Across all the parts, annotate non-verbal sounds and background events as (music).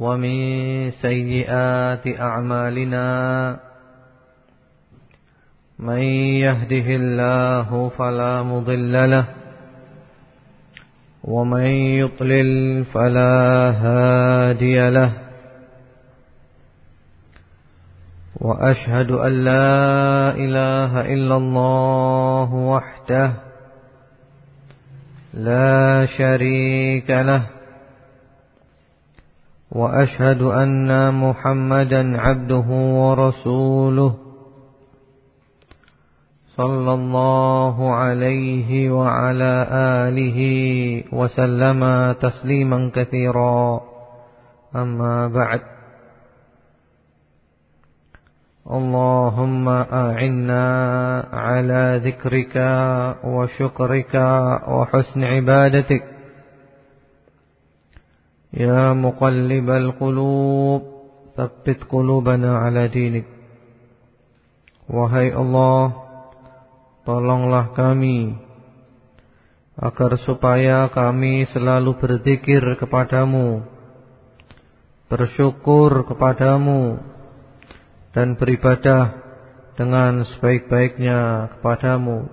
ومن سيئات أعمالنا من يهده الله فلا مضل له ومن يطلل فلا هادي له وأشهد أن لا إله إلا الله وحده لا شريك له وأشهد أن محمدا عبده ورسوله صلى الله عليه وعلى آله وسلم تسليما كثيرا. أما بعد اللهم أعنا على ذكرك وشكرك وحسن عبادتك. يا مقلب القلوب ثبت قلوبنا على دينك Wahai Allah Tolonglah kami Agar supaya kami selalu berzikir kepadamu Bersyukur kepadamu Dan beribadah dengan sebaik-baiknya kepadamu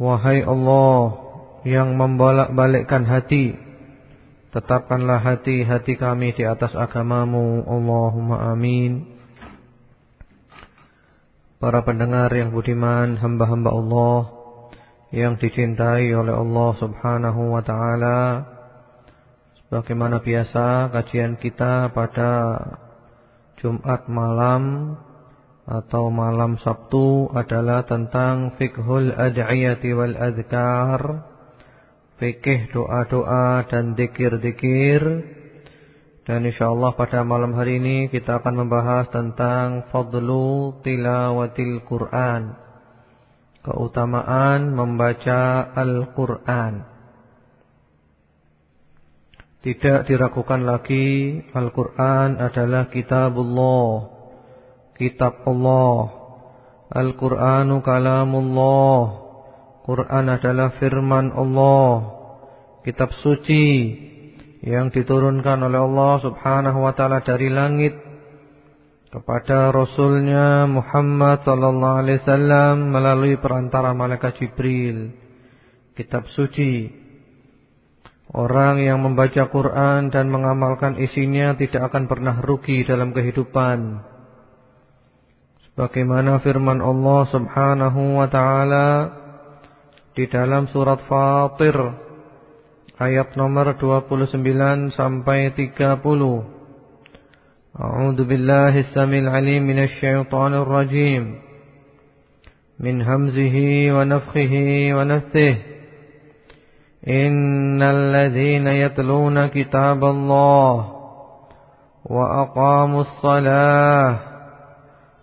Wahai Allah yang membolak-balikkan hati Tetapkanlah hati-hati kami di atas agamamu. Allahumma amin. Para pendengar yang budiman Hamba-hamba Allah Yang dicintai oleh Allah subhanahu wa ta'ala Sebagaimana biasa Kajian kita pada Jumat malam Atau malam Sabtu Adalah tentang Fiqhul ad'iyati wal adhkar fikih doa-doa dan dikir-dikir. Dan insyaallah pada malam hari ini kita akan membahas tentang fadlu tilawatil Quran. Keutamaan membaca Al-Quran. Tidak diragukan lagi Al-Quran adalah kitabullah kitab Allah. Al-Quranu kalamullah Quran adalah firman Allah Kitab suci Yang diturunkan oleh Allah subhanahu wa ta'ala dari langit Kepada Rasulnya Muhammad sallallahu alaihi wasallam Melalui perantara malaikat Jibril. Kitab suci. Orang yang membaca Quran dan mengamalkan isinya Tidak akan pernah rugi dalam kehidupan. Sebagaimana firman Allah subhanahu wa ta'ala di dalam surat Fatir ayat nomor 29 sampai 30. A'udzu billahi samil alim minasy syaithanir rajim. Min hamzihi wa nafthihi wa nafthihi. Innal ladzina yatluna kitaballah wa aqamus salah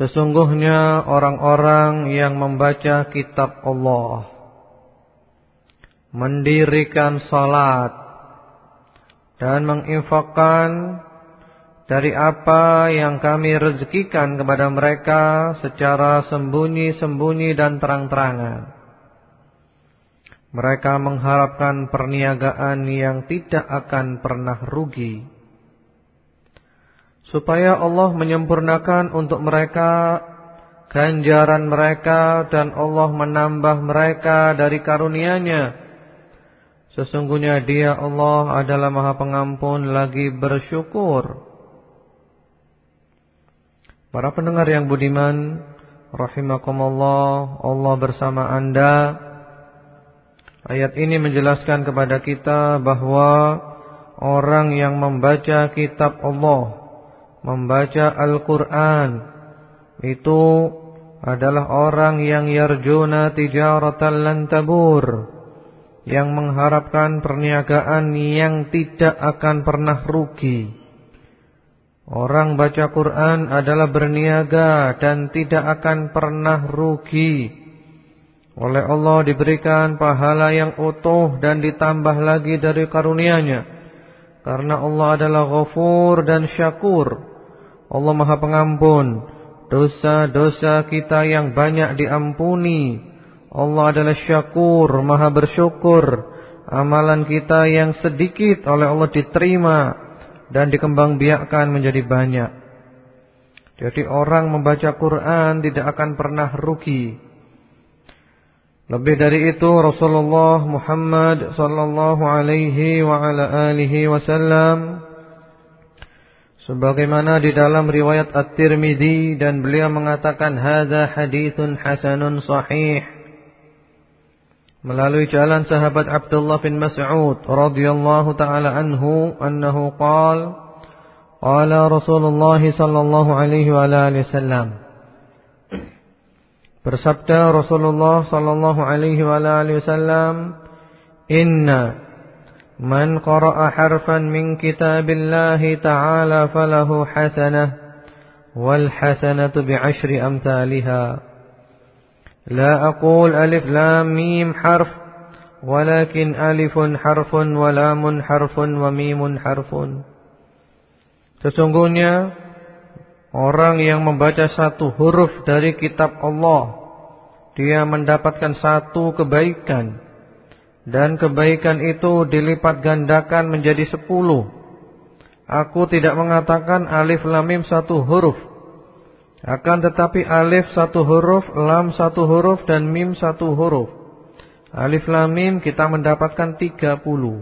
Sesungguhnya orang-orang yang membaca kitab Allah Mendirikan salat Dan menginfakkan Dari apa yang kami rezekikan kepada mereka Secara sembunyi-sembunyi dan terang-terangan. Mereka mengharapkan perniagaan yang tidak akan pernah rugi supaya Allah menyempurnakan untuk mereka ganjaran mereka dan Allah menambah mereka dari karunia-Nya. Sesungguhnya Dia Allah adalah Maha Pengampun lagi bersyukur. Para pendengar yang budiman, rahimakumullah, Allah bersama Anda. Ayat ini menjelaskan kepada kita bahwa orang yang membaca kitab Allah, membaca Al-Qur'an itu adalah orang yang yarjuna tijaratan lan tabur, yang mengharapkan perniagaan yang tidak akan pernah rugi. Orang baca Quran adalah berniaga dan tidak akan pernah rugi. Oleh Allah diberikan pahala yang utuh dan ditambah lagi dari karunia-Nya. Karena Allah adalah ghafur dan syakur. Allah Maha Pengampun. Dosa-dosa kita yang banyak diampuni. Allah adalah syakur, Maha bersyukur. Amalan kita yang sedikit oleh Allah diterima dan dikembangbiakkan menjadi banyak. Jadi orang membaca Quran tidak akan pernah rugi. Lebih dari itu Rasulullah Muhammad sallallahu alaihi sebagaimana di dalam riwayat At-Tirmizi dan beliau mengatakan hadza haditsun hasanun sahih. Melalui jalan sahabat Abdullah bin Mas'ud radhiyallahu taala anhu annahu qala qala Rasulullah sallallahu alaihi wa alihi wasallam. Bersabda Rasulullah sallallahu alaihi wa alihi wasallam inna man qara'a harfan min kitabillahi ta'ala falahu hasanah wal hasanatu bi'ashri amsalihah لا أقول ألف لام ميم حرف ولكن ألف حرف ولام حرف وميم حرف Sesungguhnya orang yang membaca satu huruf dari kitab Allah dia mendapatkan satu kebaikan dan kebaikan itu dilipat gandakan menjadi sepuluh. Aku tidak mengatakan alif lam mim satu huruf akan tetapi alif satu huruf, lam satu huruf dan mim satu huruf. Alif lam mim kita mendapatkan tiga puluh.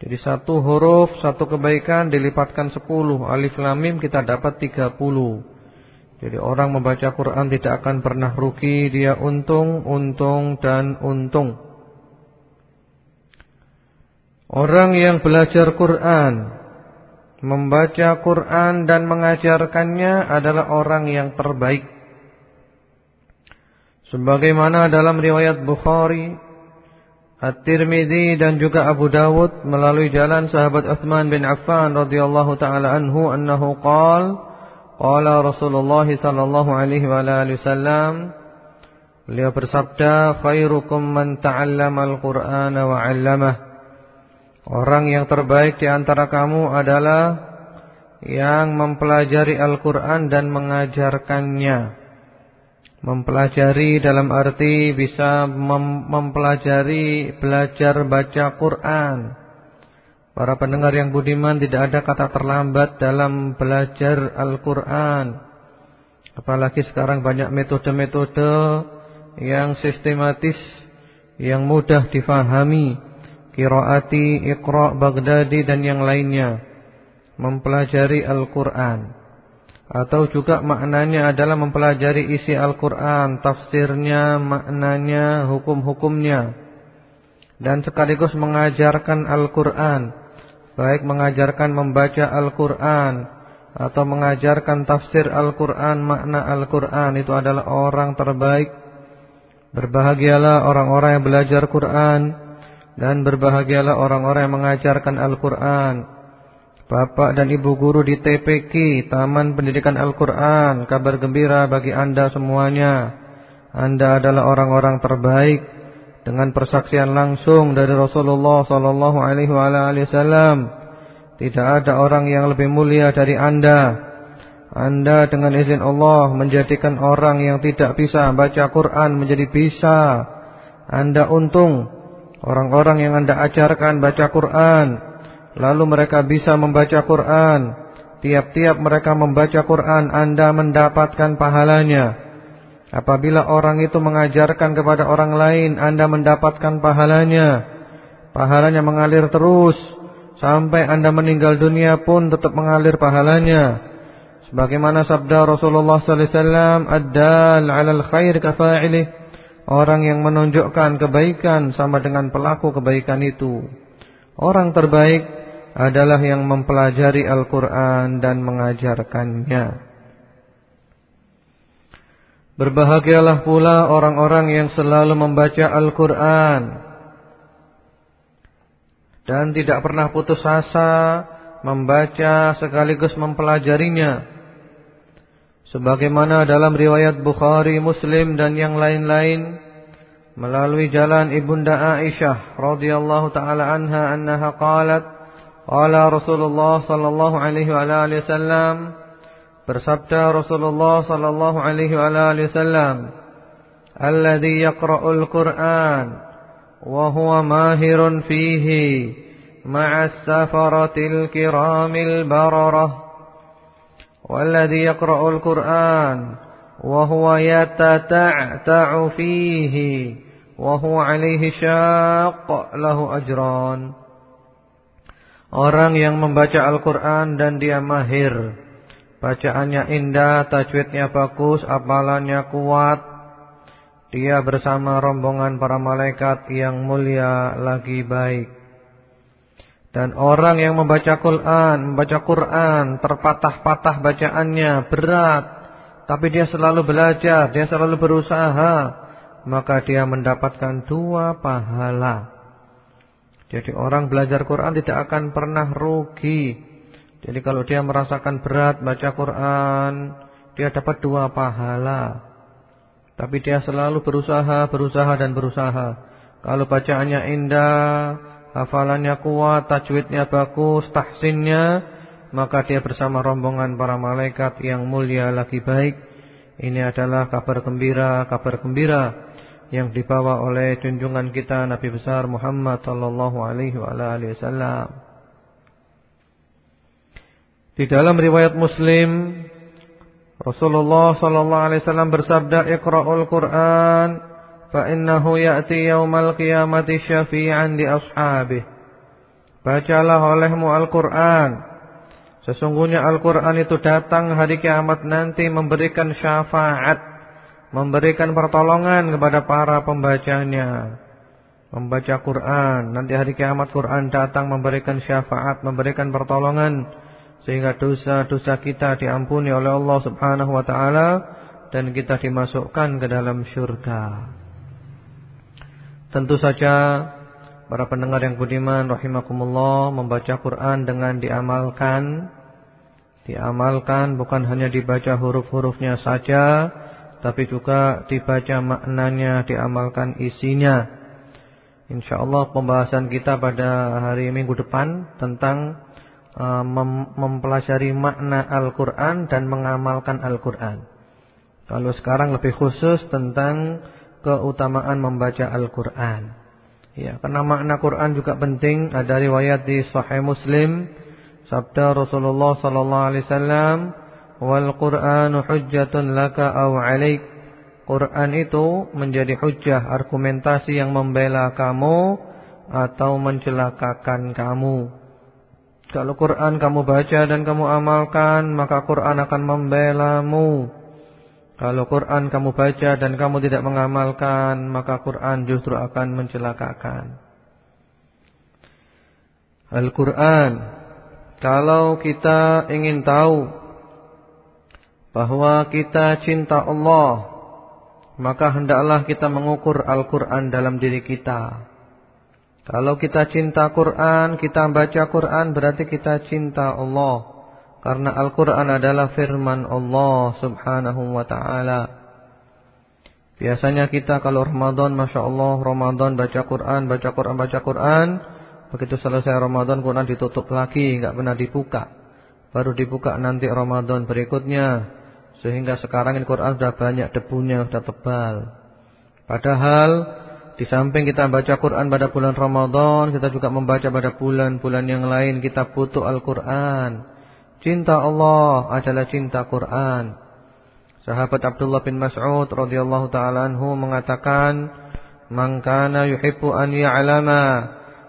Jadi satu huruf, satu kebaikan dilipatkan sepuluh. Alif lam mim kita dapat tiga puluh. Jadi orang membaca Quran tidak akan pernah rugi, dia untung, untung dan untung. Orang yang belajar Quran membaca Quran dan mengajarkannya adalah orang yang terbaik. Sebagaimana dalam riwayat Bukhari, At-Tirmidzi dan juga Abu Dawud melalui jalan sahabat Uthman bin Affan radhiyallahu taala anhu annahu qala qala Rasulullah sallallahu alaihi wa alihi wasallam beliau bersabda khairukum man ta'allama al-Qur'ana wa 'allamahu Orang yang terbaik di antara kamu adalah yang mempelajari Al-Quran dan mengajarkannya. Mempelajari dalam arti bisa mem mempelajari belajar baca Quran. Para pendengar yang budiman tidak ada kata terlambat dalam belajar Al-Quran. Apalagi sekarang banyak metode-metode yang sistematis, yang mudah difahami Kiraati, Iqra, Baghdadi dan yang lainnya. Mempelajari Al-Quran. Atau juga maknanya adalah mempelajari isi Al-Quran Tafsirnya, maknanya, hukum-hukumnya. Dan sekaligus mengajarkan Al-Quran. Baik mengajarkan membaca Al-Quran Atau mengajarkan tafsir Al-Quran, makna Al-Quran Itu adalah orang terbaik. Berbahagialah orang-orang yang belajar Quran dan berbahagialah orang-orang yang mengajarkan Al-Quran. Bapak dan ibu guru di TPK Taman Pendidikan Al-Quran Kabar gembira bagi anda semuanya. Anda adalah orang-orang terbaik. Dengan persaksian langsung dari Rasulullah Sallallahu Alaihi Wasallam Tidak ada orang yang lebih mulia dari anda. Anda dengan izin Allah Menjadikan orang yang tidak bisa baca Quran menjadi bisa. Anda untung Orang-orang yang anda ajarkan baca Quran Lalu mereka bisa membaca Quran. Tiap-tiap mereka membaca Quran Anda mendapatkan pahalanya. Apabila orang itu mengajarkan kepada orang lain Anda mendapatkan pahalanya. Pahalanya mengalir terus. Sampai anda meninggal dunia pun tetap mengalir pahalanya. Sebagaimana sabda Rasulullah wasallam, "Ad-dal 'alal khair kafa'ilih." Orang yang menunjukkan kebaikan sama dengan pelaku kebaikan itu. Orang terbaik adalah yang mempelajari Al-Qur'an dan mengajarkannya. Berbahagialah pula orang-orang yang selalu membaca Al-Quran Dan tidak pernah putus asa Membaca sekaligus mempelajarinya Sebagaimana dalam riwayat Bukhari, Muslim dan yang lain-lain Melalui jalan Ibunda Aisyah radhiyallahu taala anha annaha qalat Qala Rasulullah sallallahu alaihi wa alihi wasallam Bersabda Rasulullah sallallahu alaihi wasallam, "Alladhi yaqra'ul Qur'an wa huwa mahirun fihi ma'as safaratil kiramil bararah." Qur'an wa huwa yatata'ta'u fihi wa huwa 'alaihi syaqq lahu ajran. Orang yang membaca Al-Qur'an dan dia mahir Bacaannya indah, tajwidnya bagus, apalannya kuat. Dia bersama rombongan para malaikat yang mulia lagi baik. Dan orang yang membaca Quran, membaca Quran, terpatah-patah bacaannya, berat. Tapi dia selalu belajar, dia selalu berusaha. Maka dia mendapatkan dua pahala. Jadi orang belajar Quran tidak akan pernah rugi. Jadi kalau dia merasakan berat baca Quran, dia dapat dua pahala. Tapi dia selalu berusaha, berusaha dan berusaha. Kalau bacaannya indah, hafalannya kuat, tajwidnya bagus, tahsinnya, maka dia bersama rombongan para malaikat yang mulia lagi baik. Ini adalah kabar gembira, kabar gembira yang dibawa oleh junjungan kita Nabi besar Muhammad sallallahu alaihi wasallam. Di dalam riwayat Muslim Rasulullah sallallahu alaihi wasallam bersabda Iqra'ul Qur'an innahu ya'ti yaumal qiyamati syafi'an li ashabihi Bacalah olehmu Al-Qur'an. Sesungguhnya Al-Qur'an itu datang hari kiamat nanti memberikan syafaat memberikan pertolongan kepada para pembacanya. Membaca Quran. Nanti hari kiamat Quran datang memberikan syafaat memberikan pertolongan sehingga dosa-dosa kita diampuni oleh Allah Subhanahu wa taala dan kita dimasukkan ke dalam syurga. Tentu saja para pendengar yang budiman rahimakumullah membaca Quran dengan diamalkan diamalkan bukan hanya dibaca huruf-hurufnya saja tapi juga dibaca maknanya, diamalkan isinya. Insyaallah pembahasan kita pada hari Minggu depan tentang mem mempelajari makna Al-Quran dan mengamalkan Al-Quran. Kalau sekarang lebih khusus tentang keutamaan membaca Al-Quran. Ya, karena makna Quran juga penting. Ada riwayat di Sahih Muslim, sabda Rasulullah sallallahu alaihi wasallam, "Wal Qur'anu hujjatun laka aw 'alaik." Quran itu menjadi hujjah, argumentasi yang membela kamu atau mencelakakan kamu. Kalau Quran kamu baca dan kamu amalkan, maka Quran akan membelamu. Kalau Quran kamu baca dan kamu tidak mengamalkan, maka Quran justru akan mencelakakan. Al-Quran, kalau kita ingin tahu bahwa kita cinta Allah, maka hendaklah kita mengukur Al-Quran dalam diri kita. Kalau kita cinta Quran, kita baca Quran berarti kita cinta Allah. Karena Al-Quran adalah firman Allah subhanahu wa ta'ala. Biasanya kita kalau Ramadan, Masya Allah, Ramadan baca Quran, baca Quran, baca Quran. Begitu selesai Ramadan, Quran ditutup lagi, nggak pernah dibuka. Baru dibuka nanti Ramadan berikutnya. Sehingga sekarang ini Quran sudah banyak debunya, sudah tebal. Padahal di samping kita baca Quran pada bulan Ramadan, kita juga membaca pada bulan-bulan yang lain. Kita butuh Al-Quran. Cinta Allah adalah cinta Quran. Sahabat Abdullah bin Mas'ud radhiyallahu taala anhu mengatakan, "Man kana yuhibbu an ya'lama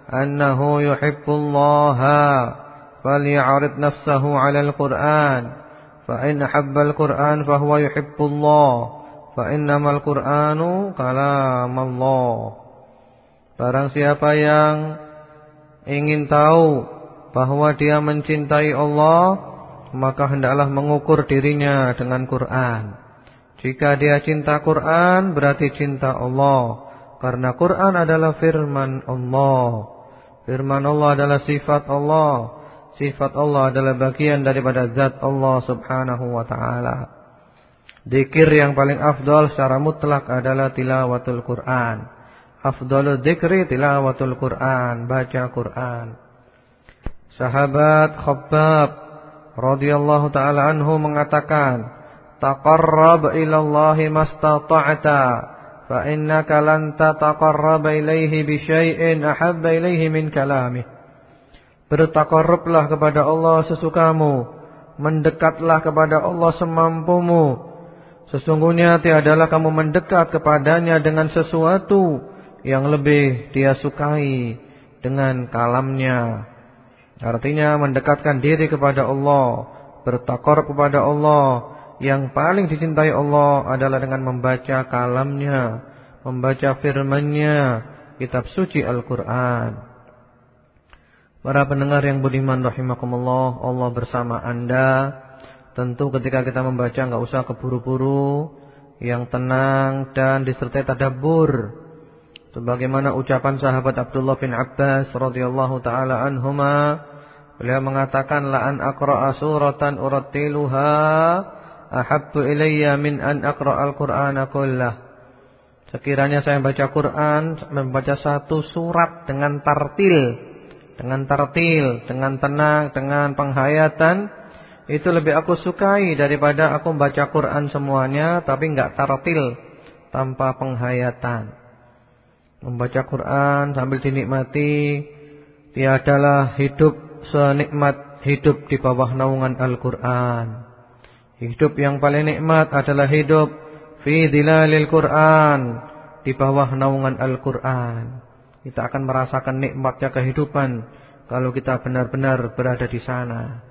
annahu yuhibbu Allah, faly'arid nafsahu 'ala al-Qur'an, fa in habbal Qur'an fa huwa yuhibbullah fa innamal Qur'anu kalamallah. Barang siapa yang ingin tahu bahwa dia mencintai Allah maka hendaklah mengukur dirinya dengan Quran. Jika dia cinta Quran berarti cinta Allah. Karena Quran adalah firman Allah. Firman Allah adalah sifat Allah. Sifat Allah adalah bagian daripada zat Allah subhanahu wa ta'ala. Dikir yang paling afdal secara mutlak adalah tilawatul Quran. Afdalul dikri tilawatul Quran Baca Quran Sahabat Khabbab radhiyallahu taala anhu mengatakan, "Taqarrab ila Allah mastata'ta, fa innaka lan tataqarrab ilaihi bi syai'in ahabba ilaihi min kalamih." Bertakarrublah kepada Allah sesukamu, mendekatlah kepada Allah semampumu. Sesungguhnya tiadalah kamu mendekat kepadanya dengan sesuatu yang lebih dia sukai dengan kalamnya. Artinya mendekatkan diri kepada Allah, bertakor kepada Allah. Yang paling dicintai Allah adalah dengan membaca kalamnya, membaca firmannya, kitab suci Al-Quran. Para pendengar yang budiman rahimakumullah, Allah bersama anda. Tentu ketika kita membaca enggak usah keburu-buru, yang tenang dan disertai tadabbur. Sebagaimana ucapan sahabat Abdullah bin Abbas radhiyallahu taala anhuma Beliau mengatakan la an aqra'a suratan urattiluha ahabbu ilayya min an aqra'al Qur'ana kullah. Sekiranya saya membaca Quran, membaca satu surat dengan tartil, dengan tartil, dengan tenang, dengan penghayatan, itu lebih aku sukai daripada aku membaca Quran semuanya tapi enggak tartil, tanpa penghayatan. Membaca Quran sambil dinikmati tiadalah hidup senikmat hidup di bawah naungan Al-Quran. Hidup yang paling nikmat adalah hidup fi dilalil Quran, di bawah naungan Al-Quran. Kita akan merasakan nikmatnya kehidupan kalau kita benar-benar berada di sana.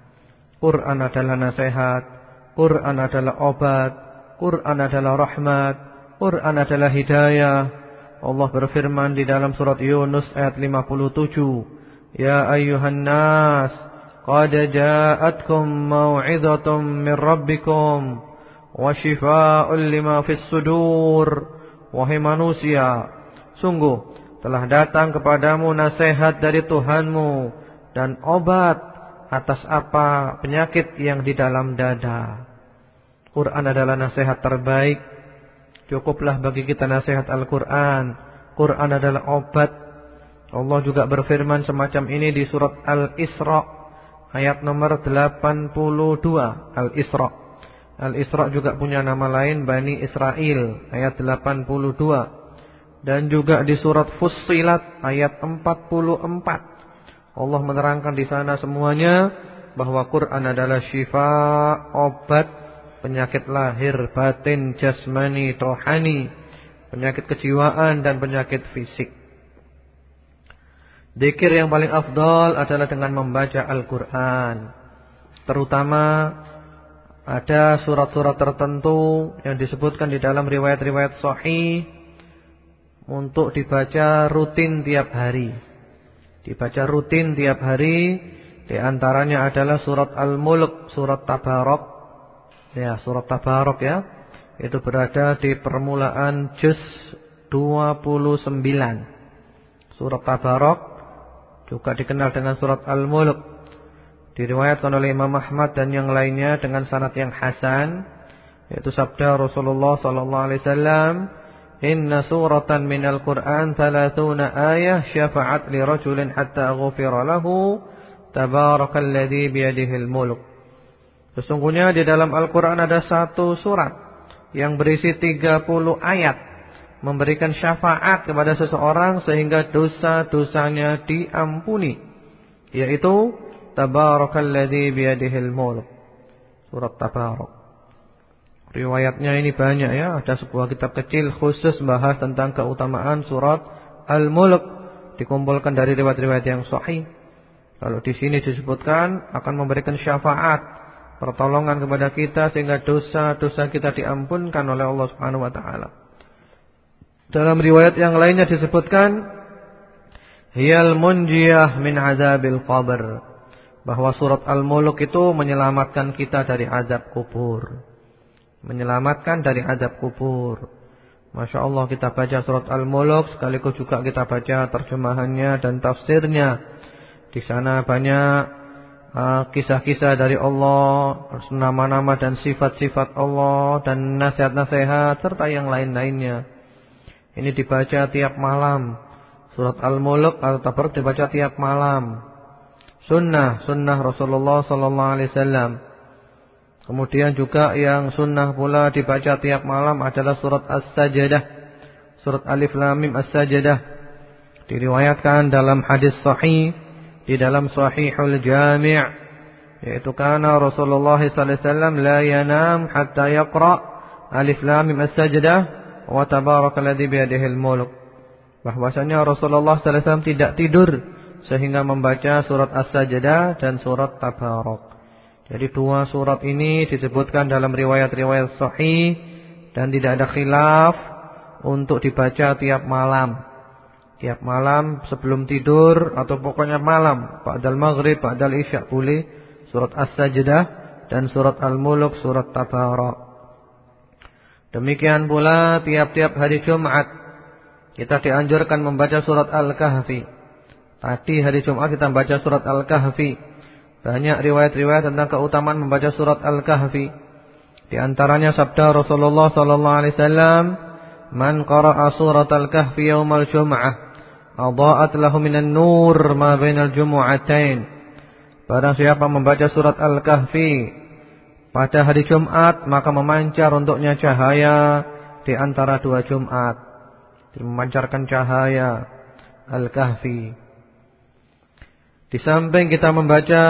Quran adalah nasihat, Quran adalah obat, Quran adalah rahmat, Quran adalah hidayah. Allah berfirman di dalam surat Yunus ayat 57. يا أيها الناس قد جاءتكم موعظة من ربكم وشفاء لما في الصدور Wahai manusia Sungguh telah datang kepadamu nasihat dari Tuhanmu Dan obat atas apa penyakit yang di dalam dada Quran adalah nasihat terbaik Cukuplah bagi kita nasihat Al-Quran Quran adalah obat Allah juga berfirman semacam ini di surat Al-Isra ayat nomor 82 Al-Isra. Al-Isra juga punya nama lain Bani Israel ayat 82 dan juga di surat Fussilat ayat 44. Allah menerangkan di sana semuanya bahwa Quran adalah syifa obat penyakit lahir, batin, jasmani, rohani, penyakit kejiwaan dan penyakit fisik. Dikir yang paling afdal adalah dengan membaca Al-Quran. Terutama ada surat-surat tertentu yang disebutkan di dalam riwayat-riwayat sahih Untuk dibaca rutin tiap hari. Dibaca rutin tiap hari Di antaranya adalah surat Al-Mulk, surat Tabarok. Ya, surat Tabarok ya. Itu berada di permulaan juz 29 Surat Tabarok juga dikenal dengan surat Al-Mulk. Diriwayatkan oleh Imam Ahmad dan yang lainnya dengan sanad yang hasan yaitu sabda Rasulullah sallallahu alaihi wasallam, "Inna suratan minal Qur'an 30 ayah syafa'at li rajulin hatta ghufira lahu, tabarakalladzi biyadihi al-mulk." Sesungguhnya di dalam Al-Qur'an ada satu surat yang berisi 30 ayat memberikan syafaat kepada seseorang sehingga dosa-dosanya diampuni yaitu tabarakalladzi biyadihil mulk surat tabarak riwayatnya ini banyak ya ada sebuah kitab kecil khusus bahas tentang keutamaan surat al-mulk dikumpulkan dari riwayat-riwayat yang sahih kalau di sini disebutkan akan memberikan syafaat pertolongan kepada kita sehingga dosa-dosa kita diampunkan oleh Allah Subhanahu wa taala. Dalam riwayat yang lainnya disebutkan hiyal munjiyah min azabil qabr bahwa surat Al-Mulk itu menyelamatkan kita dari azab kubur. Menyelamatkan dari azab kubur. Masya Allah kita baca surat Al-Mulk sekaligus juga kita baca terjemahannya dan tafsirnya. Di sana banyak Ah, kisah-kisah dari Allah, nama-nama dan sifat-sifat Allah dan nasihat-nasihat serta yang lain-lainnya. Ini dibaca tiap malam. Surat Al-Mulk atau Tabaruk dibaca tiap malam. Sunnah, sunnah Rasulullah sallallahu alaihi wasallam. Kemudian juga yang sunnah pula dibaca tiap malam adalah surat As-Sajdah. Surat Alif Lam Mim As-Sajdah. Diriwayatkan dalam hadis sahih di dalam Sahihul Jami' yaitu karena Rasulullah sallallahu alaihi wasallam la yanam hatta yaqra alif lam mim as-sajdah wa tabarakalladzi bi yadihi al-mulk. Bahwasanya Rasulullah wasallam tidak tidur sehingga membaca surat as-sajdah dan surat tabarak jadi dua surat ini disebutkan dalam riwayat-riwayat sahih dan tidak ada khilaf untuk dibaca tiap malam. Tiap malam sebelum tidur atau pokoknya malam, ba'dal maghrib, ba'dal isya boleh surat As-Sajdah dan surat Al-Mulk, surat Tabarak. Demikian pula tiap-tiap hari Jumat kita dianjurkan membaca surat Al-Kahfi. Tadi hari Jumat kita membaca surat Al-Kahfi. Banyak riwayat-riwayat tentang keutamaan membaca surat Al-Kahfi. Di antaranya sabda Rasulullah sallallahu alaihi wasallam, "Man qara'a surat Al-Kahfi yaumal Jum'ah" Adha'at lahu minan nur ma bainal jumu'atain. Barang siapa membaca surat Al-Kahfi pada hari Jumat maka memancar untuknya cahaya di antara dua Jumat. Memancarkan cahaya Al-Kahfi. Di samping kita membaca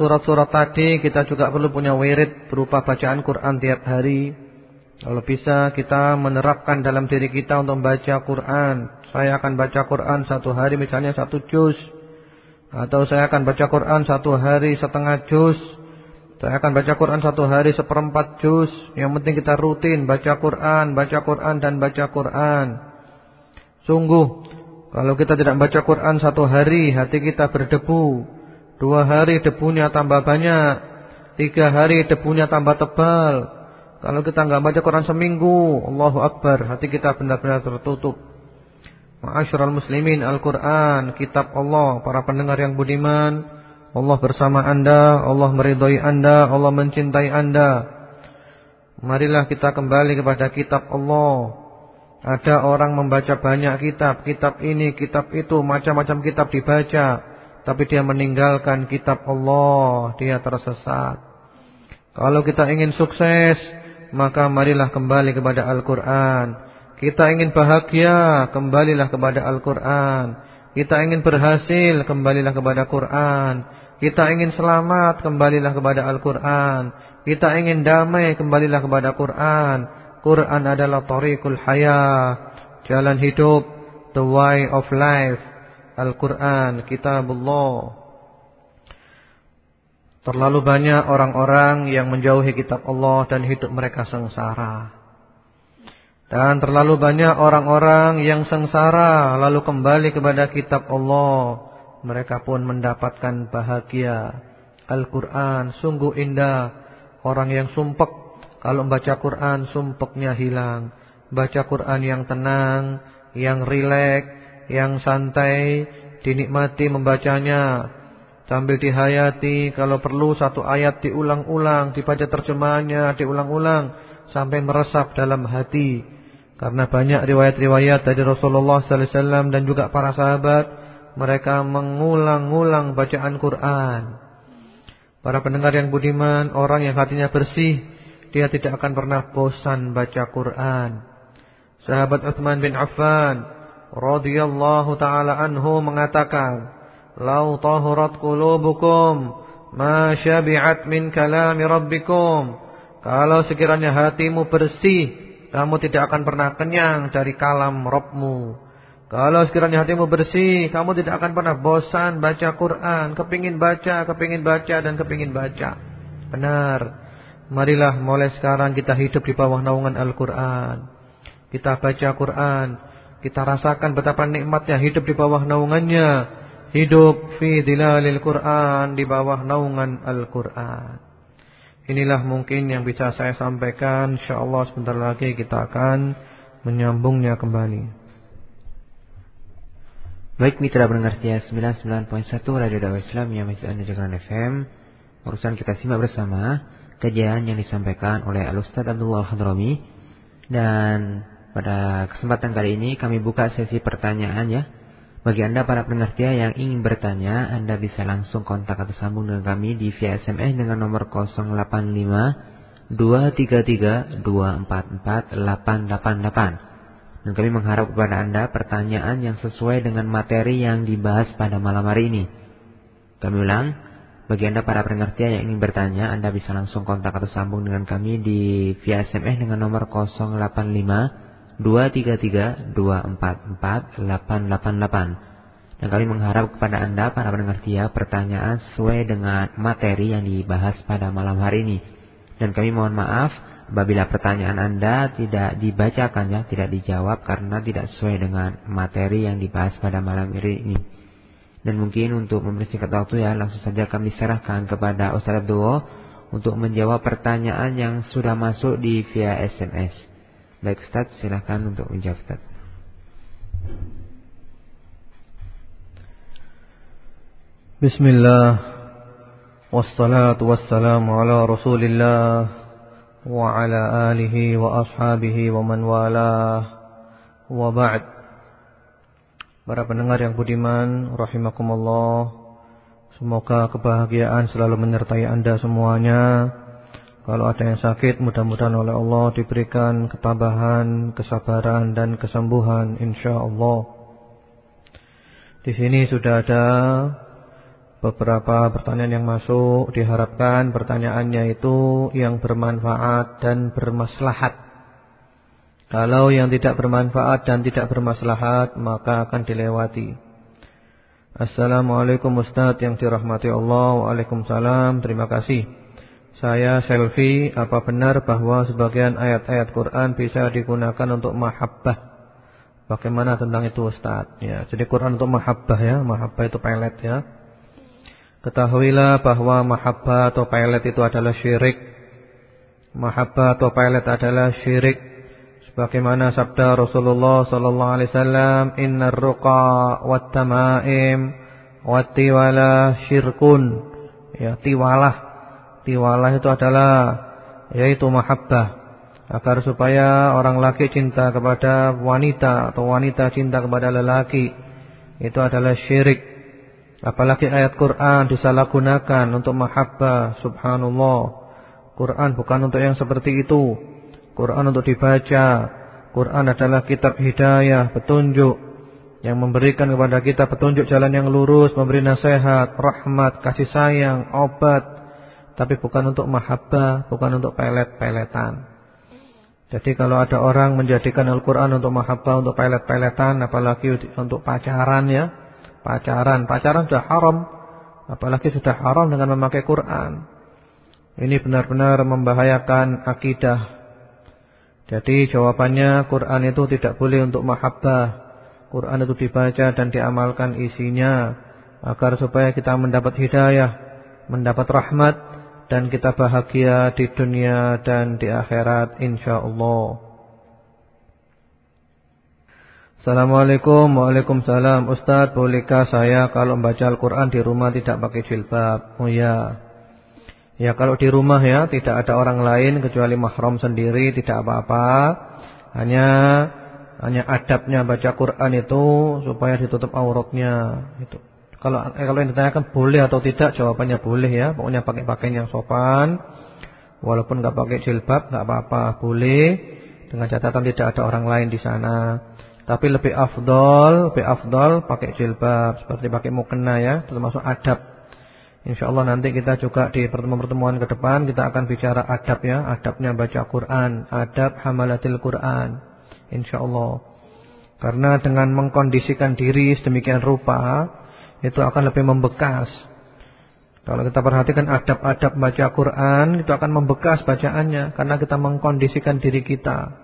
surat-surat tadi, kita juga perlu punya wirid berupa bacaan Quran tiap hari. Kalau bisa kita menerapkan dalam diri kita untuk membaca Quran saya akan baca Quran satu hari misalnya satu juz atau saya akan baca Quran satu hari setengah juz saya akan baca Quran satu hari seperempat juz. Yang penting kita rutin baca Quran baca Quran dan baca Quran. Sungguh kalau kita tidak baca Quran satu hari hati kita berdebu. Dua hari debunya tambah banyak. Tiga hari debunya tambah tebal. Kalau kita nggak baca Quran seminggu Allahu Akbar hati kita benar-benar tertutup. Ma'asyiral muslimin Al-Qur'an kitab Allah para pendengar yang budiman Allah bersama Anda Allah meridhai Anda Allah mencintai Anda Marilah kita kembali kepada kitab Allah Ada orang membaca banyak kitab Kitab ini, kitab itu Macam-macam kitab dibaca Tapi dia meninggalkan kitab Allah Dia tersesat Kalau kita ingin sukses Maka marilah kembali kepada Al-Quran kita ingin bahagia, kembalilah kepada Al-Quran. Kita ingin berhasil, kembalilah kepada Quran. Kita ingin selamat, kembalilah kepada Al-Quran. Kita ingin damai, kembalilah kepada Quran. Quran adalah tariqul hayah, jalan hidup, the way of life. Al-Quran, kitabullah. Terlalu banyak orang-orang yang menjauhi kitab Allah dan hidup mereka sengsara. Dan terlalu banyak orang-orang yang sengsara lalu kembali kepada kitab Allah. Mereka pun mendapatkan bahagia. Al-Quran sungguh indah. Orang yang sumpek. Kalau membaca Quran sumpeknya hilang. Baca Quran yang tenang. Yang rileks. Yang santai. Dinikmati membacanya. Sambil dihayati. Kalau perlu satu ayat diulang-ulang. Dibaca terjemahannya diulang-ulang. Sampai meresap dalam hati. Karena banyak riwayat-riwayat dari Rasulullah wasallam dan juga para sahabat mereka mengulang-ulang bacaan Quran. Para pendengar yang budiman, orang yang hatinya bersih, dia tidak akan pernah bosan baca Quran. Sahabat Uthman bin Affan radhiyallahu taala anhu mengatakan, "Lau tahurat qulubukum ma syabi'at min kalami rabbikum." Kalau sekiranya hatimu bersih kamu tidak akan pernah kenyang dari kalam Robmu. Kalau sekiranya hatimu bersih, kamu tidak akan pernah bosan baca Quran, kepingin baca, kepingin baca dan kepingin baca. Benar. Marilah mulai sekarang kita hidup di bawah naungan Al-Qur'an. Kita baca Quran, kita rasakan betapa nikmatnya hidup di bawah naungannya. Hidup fi dilalil Quran di bawah naungan Al-Quran. Inilah mungkin yang bisa saya sampaikan. InsyaAllah sebentar lagi kita akan menyambungnya kembali. Baik mitra pendengar setia 99.1 Radio Dakwah Islam yang masih Anda Jakarta FM. Urusan kita simak bersama kajian yang disampaikan oleh Al-Ustaz Abdullah Hadrami. Dan pada kesempatan kali ini kami buka sesi pertanyaan ya. Bagi Anda para pendengar setia yang ingin bertanya, Anda bisa langsung kontak atau sambung dengan kami di via SMS dengan nomor 085 233 244 888. Dan kami mengharap kepada Anda pertanyaan yang sesuai dengan materi yang dibahas pada malam hari ini. Kami ulang, bagi Anda para pengertian yang ingin bertanya, Anda bisa langsung kontak atau sambung dengan kami di via SMS dengan nomor 085 233 244 888. Dan kami mengharap kepada Anda para pengertian pertanyaan sesuai dengan materi yang dibahas pada malam hari ini. Dan kami mohon maaf Apabila pertanyaan Anda tidak dibacakan ya, tidak dijawab karena tidak sesuai dengan materi yang dibahas pada malam hari ini. Dan mungkin untuk mempersingkat waktu ya, langsung saja kami serahkan kepada Ustaz Abdul untuk menjawab pertanyaan yang sudah masuk di via SMS. Baik Ustaz, silahkan untuk menjawab Ustaz. Bismillah Wassalatu wassalamu ala rasulillah وعلى آله وأصحابه ومن والاه وبعد Para pendengar yang budiman Rahimakumullah Semoga kebahagiaan selalu menyertai anda semuanya Kalau ada yang sakit mudah-mudahan oleh Allah Diberikan ketabahan, kesabaran dan kesembuhan InsyaAllah Di sini sudah ada beberapa pertanyaan yang masuk diharapkan pertanyaannya itu yang bermanfaat dan bermaslahat. Kalau yang tidak bermanfaat dan tidak bermaslahat maka akan dilewati. Assalamualaikum Ustaz yang dirahmati Allah. Waalaikumsalam. Terima kasih. Saya selfie. Apa benar bahwa sebagian ayat-ayat Quran bisa digunakan untuk mahabbah? Bagaimana tentang itu Ustaz? Ya, jadi Quran untuk mahabbah ya. Mahabbah itu pelet ya. Ketahuilah bahwa mahabbah atau pelet itu adalah syirik. Mahabbah atau pelet adalah syirik. Sebagaimana sabda Rasulullah sallallahu alaihi wasallam, "Innar ruqa wat tamaim wat tiwala syirkun." Ya, tiwalah. Tiwalah itu adalah yaitu mahabbah. Agar supaya orang laki cinta kepada wanita atau wanita cinta kepada lelaki, itu adalah syirik. Apalagi ayat Quran disalahgunakan untuk mahabbah, subhanallah. Quran bukan untuk yang seperti itu. Quran untuk dibaca. Quran adalah kitab hidayah, petunjuk yang memberikan kepada kita petunjuk jalan yang lurus, memberi nasihat, rahmat, kasih sayang, obat. Tapi bukan untuk mahabbah, bukan untuk pelet-peletan. Jadi kalau ada orang menjadikan Al-Quran untuk mahabbah, untuk pelet-peletan, apalagi untuk pacaran ya, pacaran. Pacaran sudah haram, apalagi sudah haram dengan memakai Quran. Ini benar-benar membahayakan akidah. Jadi jawabannya Quran itu tidak boleh untuk mahabbah. Quran itu dibaca dan diamalkan isinya agar supaya kita mendapat hidayah, mendapat rahmat dan kita bahagia di dunia dan di akhirat insyaallah. Assalamualaikum Waalaikumsalam. Ustaz bolehkah saya kalau membaca Al-Quran di rumah tidak pakai jilbab? Oh ya Ya kalau di rumah ya tidak ada orang lain kecuali mahram sendiri tidak apa-apa. Hanya hanya adabnya baca Quran itu supaya ditutup auratnya itu. Kalau eh, kalau yang ditanyakan boleh atau tidak jawabannya boleh ya. Pokoknya pakai pakaian yang sopan. Walaupun nggak pakai jilbab nggak apa-apa boleh. Dengan catatan tidak ada orang lain di sana tapi lebih afdol, lebih afdol pakai jilbab seperti pakai mukena ya, termasuk adab. Insyaallah nanti kita juga di pertemuan-pertemuan ke depan kita akan bicara adab ya, adabnya baca Quran, adab hamalatil Quran. Insyaallah. Karena dengan mengkondisikan diri sedemikian rupa itu akan lebih membekas. Kalau kita perhatikan adab-adab baca Quran itu akan membekas bacaannya karena kita mengkondisikan diri kita.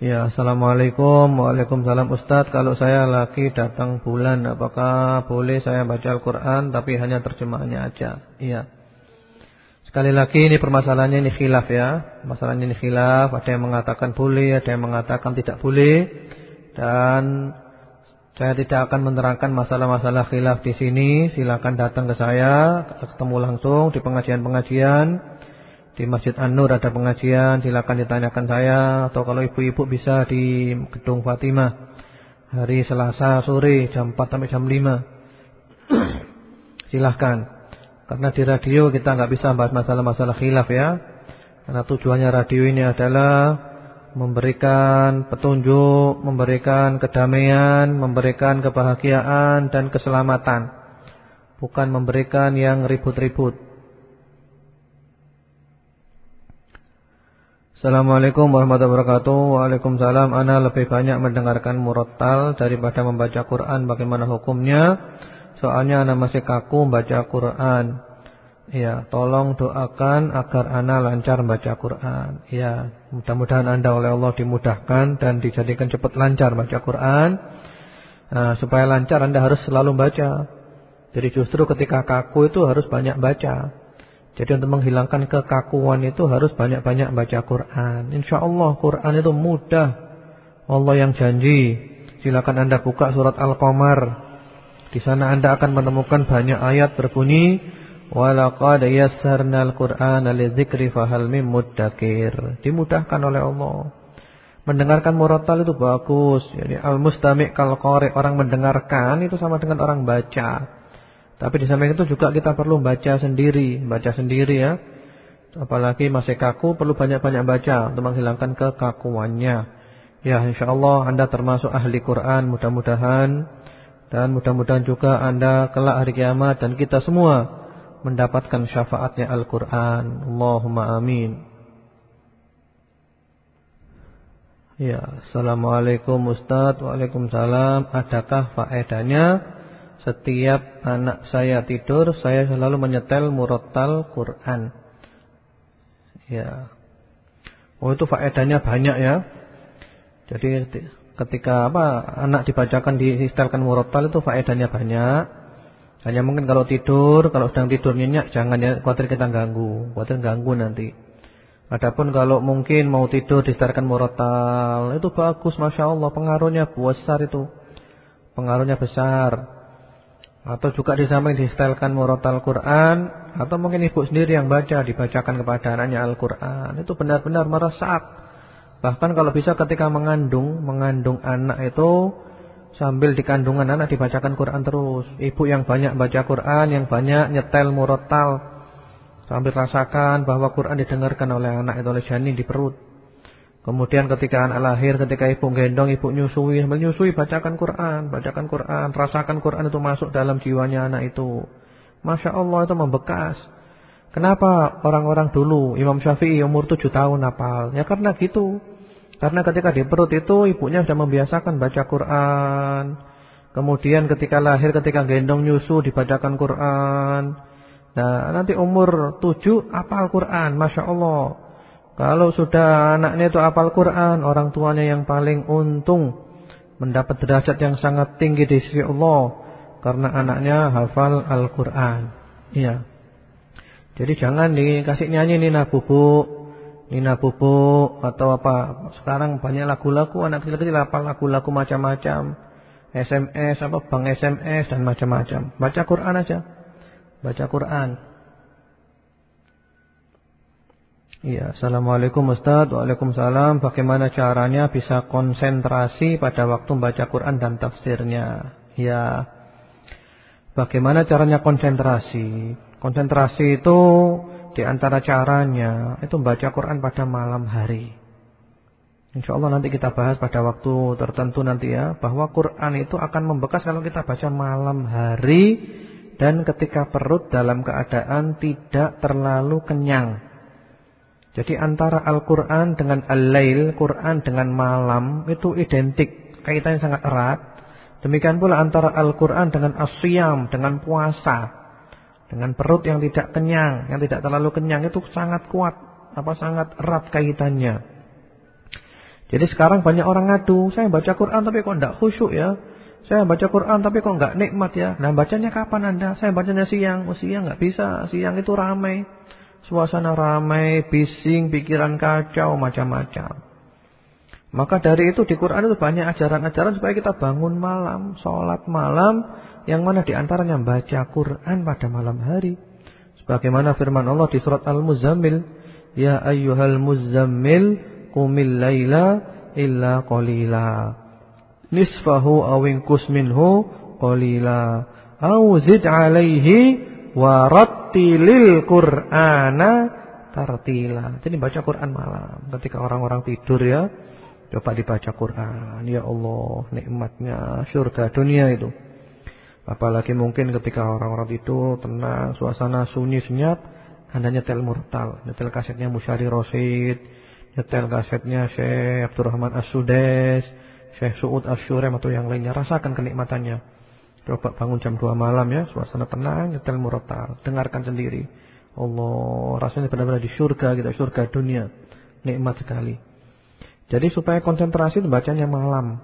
Ya, Assalamualaikum. Waalaikumsalam Ustaz Kalau saya laki datang bulan Apakah boleh saya baca Al-Quran Tapi hanya terjemahannya aja? Iya. Sekali lagi ini permasalahannya ini khilaf ya. Masalahnya ini khilaf. Ada yang mengatakan boleh Ada yang mengatakan tidak boleh. Dan Saya tidak akan menerangkan masalah-masalah khilaf di sini. Silakan datang ke saya Ketemu langsung di pengajian-pengajian di Masjid An-Nur ada pengajian, silakan ditanyakan saya atau kalau ibu-ibu bisa di Gedung Fatimah hari Selasa sore jam 4 sampai jam 5. (clears throat) silahkan. Karena di radio kita nggak bisa bahas masalah-masalah khilaf ya. Karena tujuannya radio ini adalah memberikan petunjuk, memberikan kedamaian, memberikan kebahagiaan dan keselamatan. Bukan memberikan yang ribut-ribut. Assalamualaikum warahmatullahi wabarakatuh. Waalaikumsalam. Ana lebih banyak mendengarkan murattal Daripada membaca Quran. Bagaimana hukumnya? Soalnya Ana masih kaku membaca Quran. Ya, tolong doakan Agar Ana lancar membaca Quran. Ya, mudah-mudahan Anda oleh Allah dimudahkan Dan dijadikan cepat lancar membaca Quran. Nah, Supaya lancar Anda harus selalu baca Jadi justru ketika kaku itu harus banyak baca jadi untuk menghilangkan kekakuan itu harus banyak-banyak baca Quran. Insya Allah Quran itu mudah. Allah yang janji. Silakan Anda buka surat Al-Qamar. Di sana Anda akan menemukan banyak ayat berbunyi walaqad yassarnal Qur'ana lidzikri fahal mim muddakir. Dimudahkan oleh Allah. Mendengarkan murattal itu bagus. Jadi al-mustami' kal qari orang mendengarkan itu sama dengan orang baca. Tapi di samping itu juga kita perlu baca sendiri, baca sendiri ya. Apalagi masih kaku perlu banyak-banyak baca untuk menghilangkan kekakuannya. Ya, insyaallah Anda termasuk ahli Quran mudah-mudahan dan mudah-mudahan juga Anda kelak hari kiamat dan kita semua mendapatkan syafaatnya Al-Qur'an. Allahumma amin. Ya, Assalamualaikum Ustaz Waalaikumsalam Adakah faedahnya setiap anak saya tidur, saya selalu menyetel murattal Quran. Ya. Oh itu faedahnya banyak ya. Jadi ketika apa anak dibacakan diistilkan murattal itu faedahnya banyak. Hanya mungkin kalau tidur, kalau sedang tidur nyenyak jangan ya khawatir kita ganggu, khawatir ganggu nanti. Adapun kalau mungkin mau tidur distarkan murattal, itu bagus Masya Allah pengaruhnya besar itu. Pengaruhnya besar. Atau juga di samping distelkan murotal Quran Atau mungkin ibu sendiri yang baca Dibacakan kepada anaknya Al-Quran. Itu benar-benar meresap. Bahkan kalau bisa ketika mengandung Mengandung anak itu Sambil di kandungan anak dibacakan Quran terus. Ibu yang banyak baca Quran Yang banyak nyetel murotal Sambil rasakan bahwa Quran didengarkan oleh anak itu oleh janin di perut Kemudian ketika anak lahir, ketika ibu gendong, ibu nyusui, menyusui bacakan Quran, bacakan Quran, rasakan Quran itu masuk dalam jiwanya anak itu. Masya Allah itu membekas. Kenapa orang-orang dulu Imam Syafi'i umur 7 tahun hafal? Ya karena gitu. Karena ketika di perut itu ibunya sudah membiasakan baca Quran. Kemudian ketika lahir, ketika gendong nyusu dibacakan Quran. Nah nanti umur 7 hafal Quran, Masya Allah. Kalau sudah anaknya itu apal Quran, orang tuanya yang paling untung mendapat derajat yang sangat tinggi di sisi Allah karena anaknya hafal Al-Qur'an. Iya. Jadi jangan dikasih nyanyi Nina Bubuk, Nina Bubuk atau apa. Sekarang banyak lagu-lagu anak kecil-kecil hafal lagu-lagu macam-macam. SMS apa bang SMS dan macam-macam. Baca Quran aja. Baca Quran. Iya, Assalamualaikum Ustaz. Waalaikumsalam. Bagaimana caranya bisa konsentrasi pada waktu membaca Quran dan tafsirnya? Ya Bagaimana caranya konsentrasi? Konsentrasi itu Di antara caranya Itu membaca Quran pada malam hari. Insya Allah nanti kita bahas pada waktu tertentu nanti ya Bahwa Quran itu akan membekas kalau kita baca malam hari Dan ketika perut dalam keadaan tidak terlalu kenyang jadi antara Al-Quran dengan Al-Lail, Quran dengan malam itu identik, kaitannya sangat erat. Demikian pula antara Al-Qur'an dengan asyam, dengan puasa. Dengan perut yang tidak kenyang, yang tidak terlalu kenyang itu sangat kuat, apa sangat erat kaitannya. Jadi sekarang banyak orang ngadu, saya baca Quran tapi kok tidak khusyuk ya. Saya baca Quran tapi kok nggak nikmat ya. Nah bacanya kapan Anda? Saya bacanya siang. Oh siang nggak bisa. Siang itu ramai. Suasana ramai, bising, pikiran kacau, macam-macam. Maka dari itu di Quran itu banyak ajaran-ajaran supaya kita bangun malam, sholat malam, yang mana di antaranya baca Quran pada malam hari. Sebagaimana firman Allah di surat Al-Muzammil, Ya ayyuhal muzammil, kumil layla illa qalila nisfahu aw inqus minhu qalila aw zid alaihi wa rattilil qur'ana tartila. Jadi baca Quran malam ketika orang-orang tidur ya. Coba dibaca Quran. Ya Allah, nikmatnya surga dunia itu. Apalagi mungkin ketika orang-orang tidur tenang, suasana sunyi senyap, Anda nyetel murtal, nyetel kasetnya Musyari Rosid, nyetel kasetnya Syekh Abdurrahman As-Sudes, Syekh Su'ud Asyurem atau yang lainnya rasakan kenikmatannya. Coba bangun jam 2 malam ya, suasana tenang, nyetel murotal, dengarkan sendiri. Allah, rasanya benar-benar di surga kita, surga dunia. Nikmat sekali. Jadi supaya konsentrasi bacanya malam.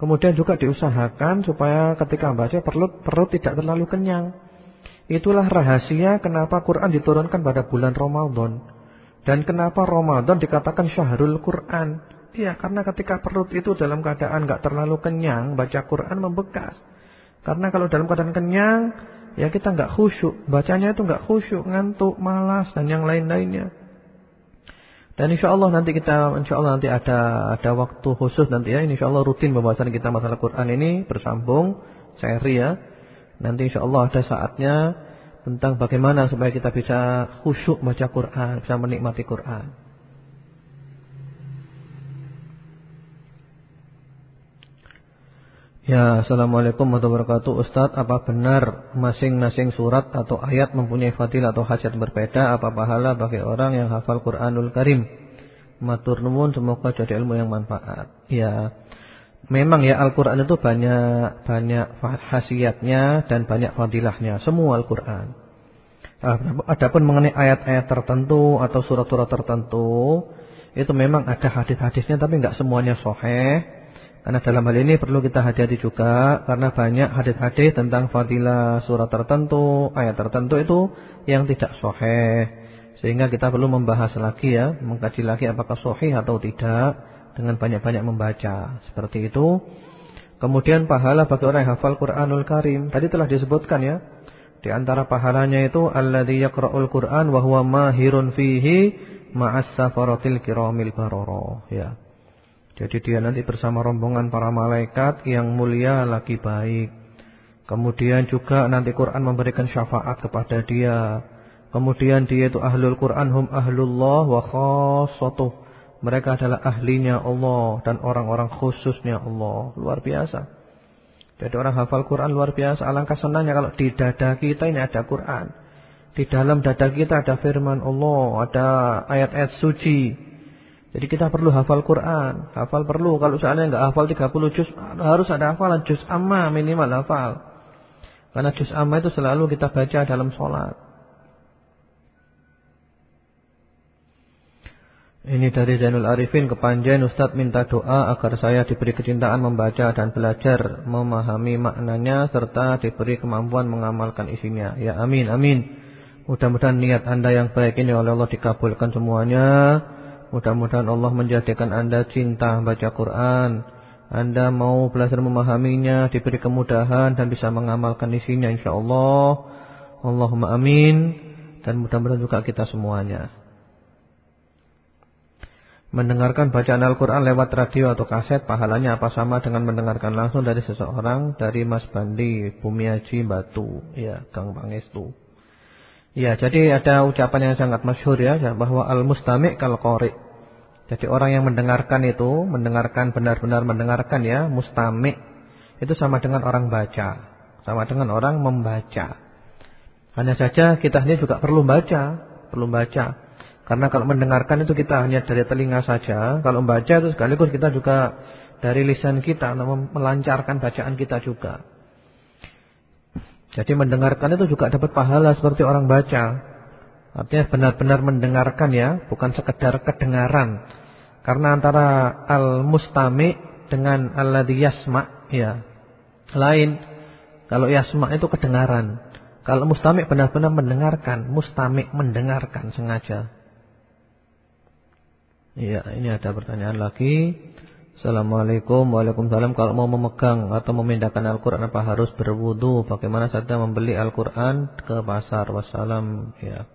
Kemudian juga diusahakan supaya ketika membaca perut perut tidak terlalu kenyang. Itulah rahasia kenapa Quran diturunkan pada bulan Ramadan. Dan kenapa Ramadan dikatakan syahrul Quran. Iya, karena ketika perut itu dalam keadaan nggak terlalu kenyang, baca Quran membekas. Karena kalau dalam keadaan kenyang, ya kita nggak khusyuk, bacanya itu nggak khusyuk, ngantuk, malas dan yang lain-lainnya. Dan insya Allah nanti kita, insya Allah nanti ada ada waktu khusus nanti ya. Insya Allah rutin pembahasan kita masalah Quran ini bersambung, seri ya. Nanti insya Allah ada saatnya tentang bagaimana supaya kita bisa khusyuk baca Quran, bisa menikmati Quran. Ya, Assalamualaikum warahmatullahi wabarakatuh. Ustaz, apa benar masing-masing surat atau ayat mempunyai fadilah atau hajat berbeda? Apa pahala bagi orang yang hafal Quranul Karim? Matur nuwun semoga jadi ilmu yang manfaat. Ya, memang ya Al-Quran itu banyak banyak khasiatnya dan banyak fadilahnya. Semua Al-Quran. Adapun mengenai ayat-ayat tertentu atau surat-surat tertentu Itu memang ada hadis-hadisnya tapi enggak semuanya soheh karena dalam hal ini perlu kita hati-hati juga karena banyak hadis-hadis tentang fadilah surat tertentu, ayat tertentu itu yang tidak sahih. Sehingga kita perlu membahas lagi ya, mengkaji lagi apakah sahih atau tidak dengan banyak-banyak membaca. Seperti itu. Kemudian pahala bagi orang yang hafal Quranul Karim. Tadi telah disebutkan ya. Di antara pahalanya itu alladzi yaqra'ul Qur'an wa huwa mahirun fihi ma'as safaratil kiramil barara, ya. Jadi dia nanti bersama rombongan para malaikat yang mulia lagi baik. Kemudian juga nanti Quran memberikan syafaat kepada dia. Kemudian dia itu ahlul Quran hum ahlullah wa khassatuh. Mereka adalah ahlinya Allah dan orang-orang khususnya Allah. Luar biasa. Jadi orang hafal Quran luar biasa. Alangkah senangnya kalau di dada kita ini ada Quran. Di dalam dada kita ada firman Allah, ada ayat-ayat suci. Jadi kita perlu hafal Quran. Hafal perlu. Kalau seandainya enggak hafal 30 juz, harus ada hafalan juz amma minimal hafal. Karena juz amma itu selalu kita baca dalam sholat. Ini dari Zainul Arifin kepanjen Ustadz minta doa agar saya diberi kecintaan membaca dan belajar memahami maknanya serta diberi kemampuan mengamalkan isinya. Ya amin amin. Mudah-mudahan niat Anda yang baik ini oleh Allah dikabulkan semuanya. Mudah-mudahan Allah menjadikan Anda cinta baca Quran. Anda mau belajar memahaminya, diberi kemudahan dan bisa mengamalkan isinya insyaallah. Allahumma amin. Dan mudah-mudahan juga kita semuanya. Mendengarkan bacaan Al-Quran lewat radio atau kaset Pahalanya apa sama dengan mendengarkan langsung dari seseorang Dari Mas Bandi Bumiaji Batu Ya, Gang Pangestu Ya, jadi ada ucapan yang sangat masyhur ya bahwa al-mustami' kal qari. Jadi orang yang mendengarkan itu, mendengarkan benar-benar mendengarkan ya, mustami' itu sama dengan orang baca, sama dengan orang membaca. Hanya saja kita ini juga perlu baca, perlu baca. Karena kalau mendengarkan itu kita hanya dari telinga saja, kalau membaca itu sekaligus kita juga dari lisan kita melancarkan bacaan kita juga. Jadi mendengarkan itu juga dapat pahala seperti orang baca. Artinya benar-benar mendengarkan ya, bukan sekedar kedengaran. Karena antara al-mustami dengan alladhi yasma ya lain. Kalau yasma itu kedengaran. Kalau mustami benar-benar mendengarkan, mustami mendengarkan sengaja. Iya, ini ada pertanyaan lagi. Assalamualaikum Waalaikumsalam Kalau mau memegang atau memindahkan Al-Quran Apa harus berwudu? Bagaimana saja membeli Al-Quran ke pasar? Wassalam. Ya.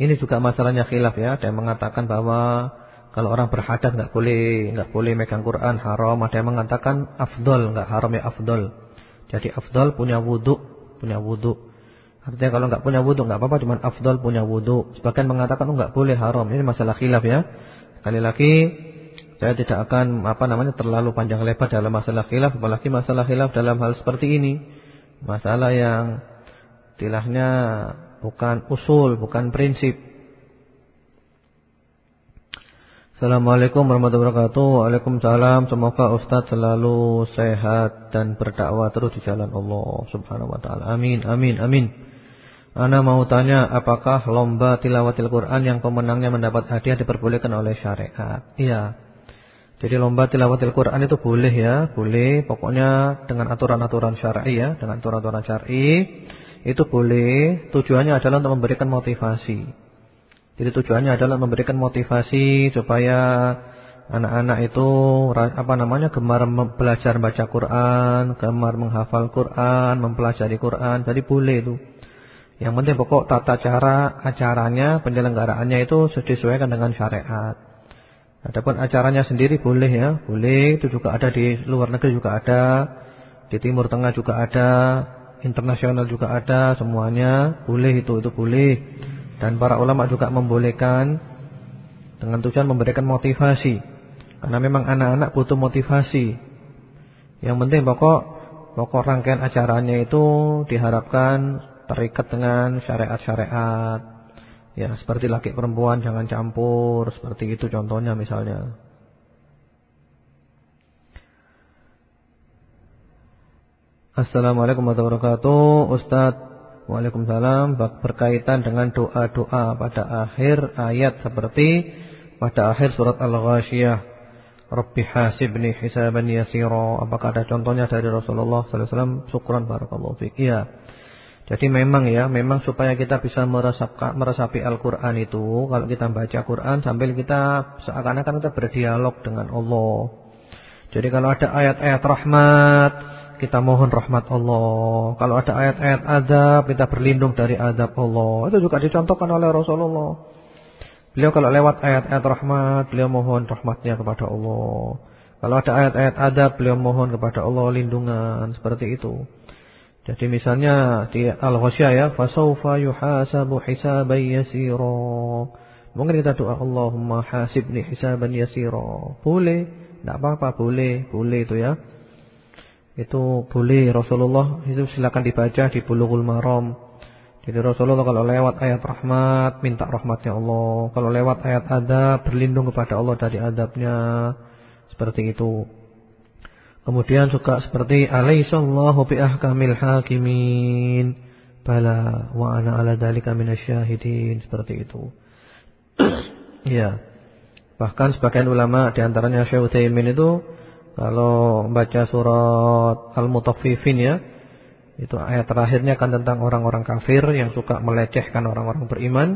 Ini juga masalahnya khilaf ya. Ada yang mengatakan bahwa Kalau orang berhadas nggak boleh nggak boleh megang Quran haram. Ada yang mengatakan afdol nggak haram ya afdol. Jadi afdol punya wudu Punya wudu. Artinya kalau nggak punya wudu nggak apa-apa Cuma afdol punya wudu. Sebagian mengatakan oh, nggak boleh haram. Ini masalah khilaf ya. Sekali lagi saya tidak akan apa namanya terlalu panjang lebar dalam masalah khilaf apalagi masalah khilaf dalam hal seperti ini. Masalah yang tilahnya bukan usul, bukan prinsip. Assalamualaikum warahmatullahi wabarakatuh. Waalaikumsalam. Semoga Ustaz selalu sehat dan berdakwah terus di jalan Allah Subhanahu wa taala. Amin. Amin. Amin. Ana mau tanya apakah lomba tilawatil Quran yang pemenangnya mendapat hadiah diperbolehkan oleh syariat? Iya. Jadi lomba tilawatil Quran itu boleh ya, boleh. Pokoknya dengan aturan-aturan syar'i ya, dengan aturan-aturan syar'i itu boleh. Tujuannya adalah untuk memberikan motivasi. Jadi tujuannya adalah memberikan motivasi supaya anak-anak itu apa namanya gemar belajar baca Quran, gemar menghafal Quran, mempelajari Quran. Jadi boleh itu. Yang penting pokok tata cara acaranya, penyelenggaraannya itu disesuaikan dengan syariat. Adapun acaranya sendiri boleh ya, boleh. Itu juga ada di luar negeri juga ada, di Timur Tengah juga ada, internasional juga ada, semuanya boleh itu itu boleh. Dan para ulama juga membolehkan dengan tujuan memberikan motivasi. Karena memang anak-anak butuh motivasi. Yang penting pokok pokok rangkaian acaranya itu diharapkan terikat dengan syariat-syariat. Ya, seperti laki perempuan jangan campur, seperti itu contohnya misalnya. Assalamualaikum warahmatullahi wabarakatuh. Ustaz, Waalaikumsalam berkaitan dengan doa-doa pada akhir ayat seperti pada akhir surat Al-Ghasyiyah. Rabbi hasibni hisaban yasira. Apakah ada contohnya dari Rasulullah sallallahu alaihi wasallam? Syukran barakallahu fiik. Iya. Jadi memang ya, memang supaya kita bisa meresapkan, meresapi Al-Quran itu, kalau kita baca Quran sambil kita seakan-akan kita berdialog dengan Allah. Jadi kalau ada ayat-ayat rahmat, kita mohon rahmat Allah. Kalau ada ayat-ayat adab, kita berlindung dari adab Allah. Itu juga dicontohkan oleh Rasulullah. Beliau kalau lewat ayat-ayat rahmat, beliau mohon rahmatnya kepada Allah. Kalau ada ayat-ayat adab, beliau mohon kepada Allah lindungan, seperti itu. Jadi misalnya di Al-Ghasyiyah ya, fasaufa yuhasabu hisaban yasira. Mungkin kita doa Allahumma hasibni hisaban yasira. Boleh, tidak apa-apa, boleh, boleh itu ya. Itu boleh Rasulullah itu silakan dibaca di Bulughul Maram. Jadi Rasulullah kalau lewat ayat rahmat minta rahmatnya Allah, kalau lewat ayat adab berlindung kepada Allah dari adabnya. Seperti itu. Kemudian suka seperti alaihissallahu bi ahkamil hakimin. Bala wa ana ala dzalika minasyahidin seperti itu. (clears throat) ya. Bahkan sebagian ulama di antaranya Syekh Utsaimin itu kalau membaca surat Al-Mutaffifin ya, itu ayat terakhirnya kan tentang orang-orang kafir yang suka melecehkan orang-orang beriman.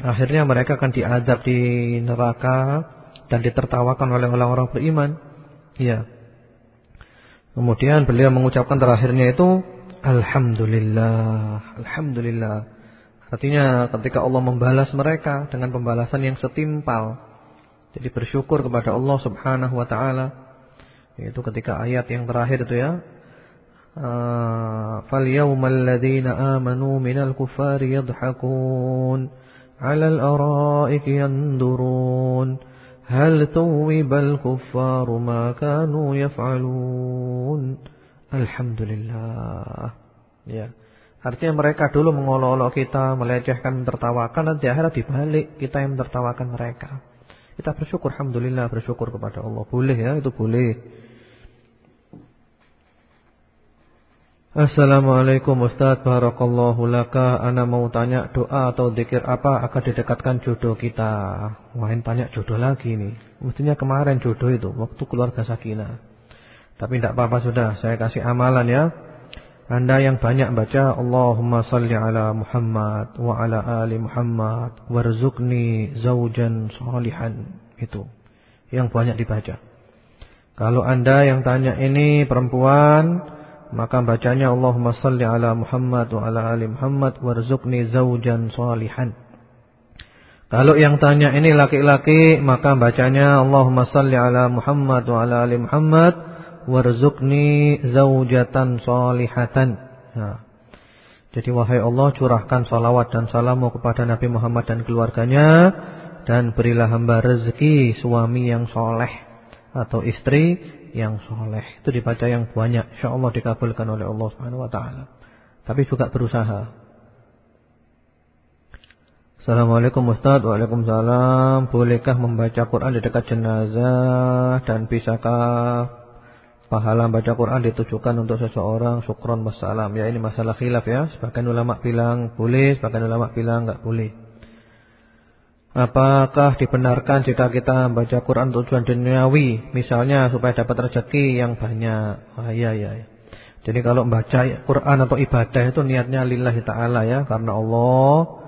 Akhirnya mereka akan diadab di neraka dan ditertawakan oleh orang-orang beriman. Iya. Kemudian beliau mengucapkan terakhirnya itu Alhamdulillah Alhamdulillah Artinya ketika Allah membalas mereka Dengan pembalasan yang setimpal Jadi bersyukur kepada Allah subhanahu wa ta'ala Itu ketika ayat yang terakhir itu ya فَالْيَوْمَ الَّذِينَ آمَنُوا مِنَ الْكُفَّارِ يَضْحَكُونَ عَلَى الْأَرَائِكِ يَنْدُرُونَ هل ثوب الكفار ما كانوا يفعلون Alhamdulillah ya Artinya mereka dulu mengolok-olok kita, melecehkan, mentertawakan dan di akhirat dibalik kita yang mentertawakan mereka. Kita bersyukur, alhamdulillah bersyukur kepada Allah. Boleh ya, itu boleh. Assalamualaikum Ustaz. Barakallahu laka. Ana mau tanya doa atau zikir apa Akan didekatkan jodoh kita? Main tanya jodoh lagi nih Mestinya kemarin jodoh itu Waktu keluarga Sakinah Tapi tidak apa-apa sudah. Saya kasih amalan ya. Anda yang banyak baca Allahumma salli ala Muhammad wa ala ali Muhammad warzuqni zaujan salihan. Itu yang banyak dibaca. Kalau Anda yang tanya ini perempuan maka bacanya Allahumma salli ala Muhammad wa ala ali Muhammad warzuqni zaujan salihan. Kalau yang tanya ini laki-laki maka bacanya Allahumma salli ala Muhammad wa ala ali Muhammad warzuqni zaujatan salihatan. Nah. Jadi wahai Allah curahkan salawat dan salammu kepada Nabi Muhammad dan keluarganya dan berilah hamba rezeki suami yang soleh atau istri yang soleh. Itu dibaca yang banyak. InsyaAllah dikabulkan oleh Allah Subhanahu Wa Taala. Tapi juga berusaha. Assalamualaikum Ustaz Waalaikumsalam Bolehkah membaca Quran di dekat jenazah Dan bisakah pahala baca Quran ditujukan untuk seseorang syukron wassalam. Ya ini masalah khilaf ya. Sebagian ulama bilang boleh, sebagian ulama bilang enggak boleh. Apakah dibenarkan jika kita baca Quran tujuan duniawi, misalnya supaya dapat rezeki yang banyak? Ah, iya iya. Jadi kalau membaca Quran atau ibadah itu niatnya lillahi taala ya, karena Allah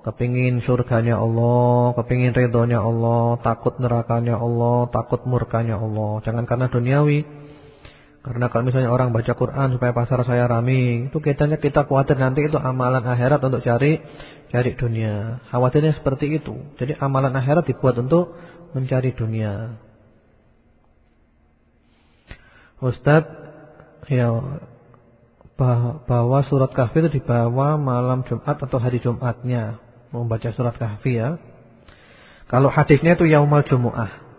kepingin surganya Allah, kepingin ridhonya Allah, takut nerakanya Allah, takut murkanya Allah. Jangan karena duniawi. Karena kalau misalnya orang baca Quran supaya pasar saya rame, itu kitanya kita khawatir nanti itu amalan akhirat untuk cari cari dunia. Khawatirnya seperti itu. Jadi amalan akhirat dibuat untuk mencari dunia. Ustaz, ya bahwa surat kahfi itu dibawa malam Jumat atau hari Jumatnya. Membaca surat kahfi ya. Kalau hadisnya itu yaumal jumu'ah.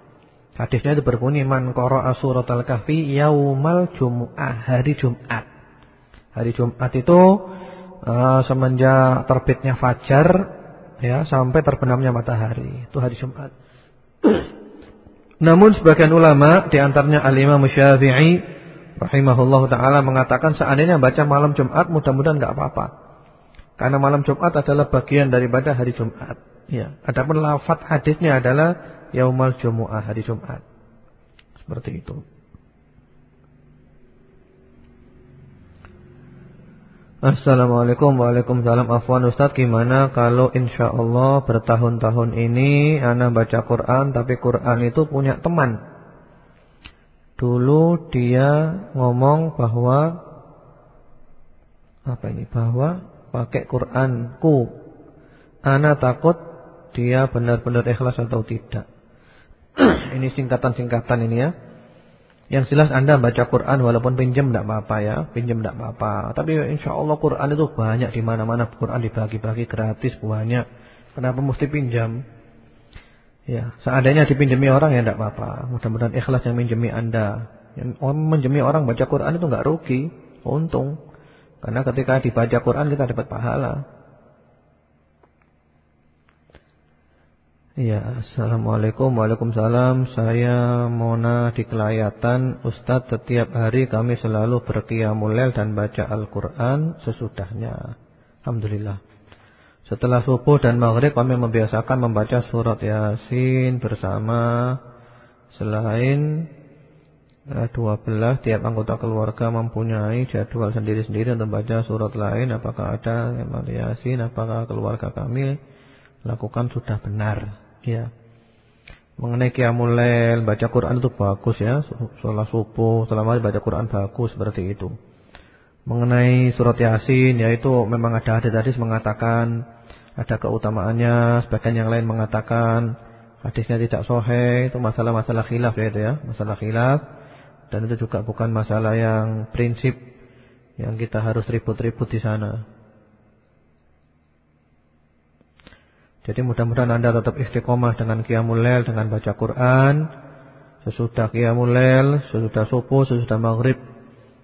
Hadisnya itu berbunyi man qara'a suratal kahfi yaumal jumu'ah, hari Jumat. Hari Jumat itu uh, semenjak terbitnya fajar ya sampai terbenamnya matahari. Itu hari Jumat. (clears throat) Namun sebagian ulama di antaranya Al-Imam Syafi'i rahimahullahu taala mengatakan seandainya baca malam Jumat mudah-mudahan enggak apa-apa. Karena malam Jumat adalah bagian daripada hari Jumat. Ya, adapun lafaz hadisnya adalah yaumal jumu'ah hari Jumat. Seperti itu. Assalamualaikum Waalaikumsalam. Afwan Ustaz gimana kalau insya Allah bertahun-tahun ini Ana baca Quran tapi Quran itu punya teman? Dulu dia ngomong bahwa Apa ini? Bahwa pakai Quranku. Ana takut dia benar-benar ikhlas atau tidak (clears throat) ini singkatan-singkatan ini ya. Yang jelas Anda baca Quran walaupun pinjam tidak apa-apa ya, pinjam tidak apa-apa. Tapi insya Allah Quran itu banyak di mana-mana Quran dibagi-bagi gratis banyak. Kenapa mesti pinjam? Ya, seandainya dipinjami orang ya tidak apa-apa. Mudah-mudahan ikhlas yang pinjami Anda. Yang menjemi orang baca Quran itu enggak rugi, untung. Karena ketika dibaca Quran kita dapat pahala. Ya, Assalamualaikum. Waalaikumsalam. Saya Mona di Kelayatan Ustadz setiap hari kami selalu berqiyamul dan baca Al-Quran sesudahnya. Alhamdulillah. Setelah subuh dan maghrib kami membiasakan membaca surat Yasin bersama. Selain 12 eh, tiap anggota keluarga mempunyai jadwal sendiri-sendiri untuk membaca surat lain. Apakah ada Yasin, apakah keluarga kami lakukan sudah benar ya. Mengenai qiyamul lail baca Quran itu bagus ya. Salat subuh selama baca Quran bagus seperti itu. Mengenai surat yasin yaitu memang ada hadis-hadis mengatakan ada keutamaannya sebagian yang lain mengatakan hadisnya tidak sahih itu masalah-masalah khilaf ya itu ya masalah khilaf. Dan itu juga bukan masalah yang prinsip yang kita harus ribut-ribut di sana Jadi mudah-mudahan Anda tetap istiqomah dengan qiyamul lail, dengan baca Quran. Sesudah qiyamul lail, sesudah subuh, sesudah maghrib.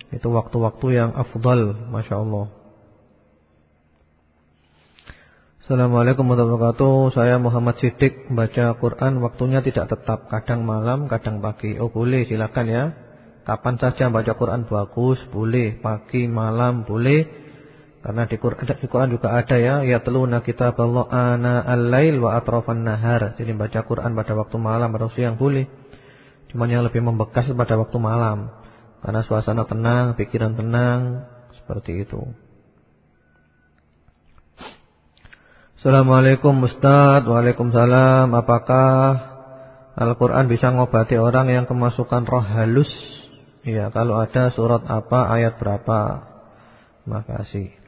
Itu waktu-waktu yang afdal, Masya Allah. Assalamualaikum warahmatullahi wabarakatuh. Saya Muhammad Siddiq baca Quran waktunya tidak tetap, kadang malam, kadang pagi. Oh boleh, silakan ya. Kapan saja baca Quran bagus, boleh. Pagi, malam, boleh. Karena di Quran, di Quran juga ada ya, ya teluna kitab Allah ana al-lail wa atrafan nahar. Jadi baca Quran pada waktu malam atau siang boleh. Cuman yang lebih membekas pada waktu malam. Karena suasana tenang, pikiran tenang, seperti itu. Assalamualaikum Ustaz Waalaikumsalam Apakah Al-Quran bisa ngobati orang yang kemasukan roh halus Ya kalau ada surat apa ayat berapa Makasih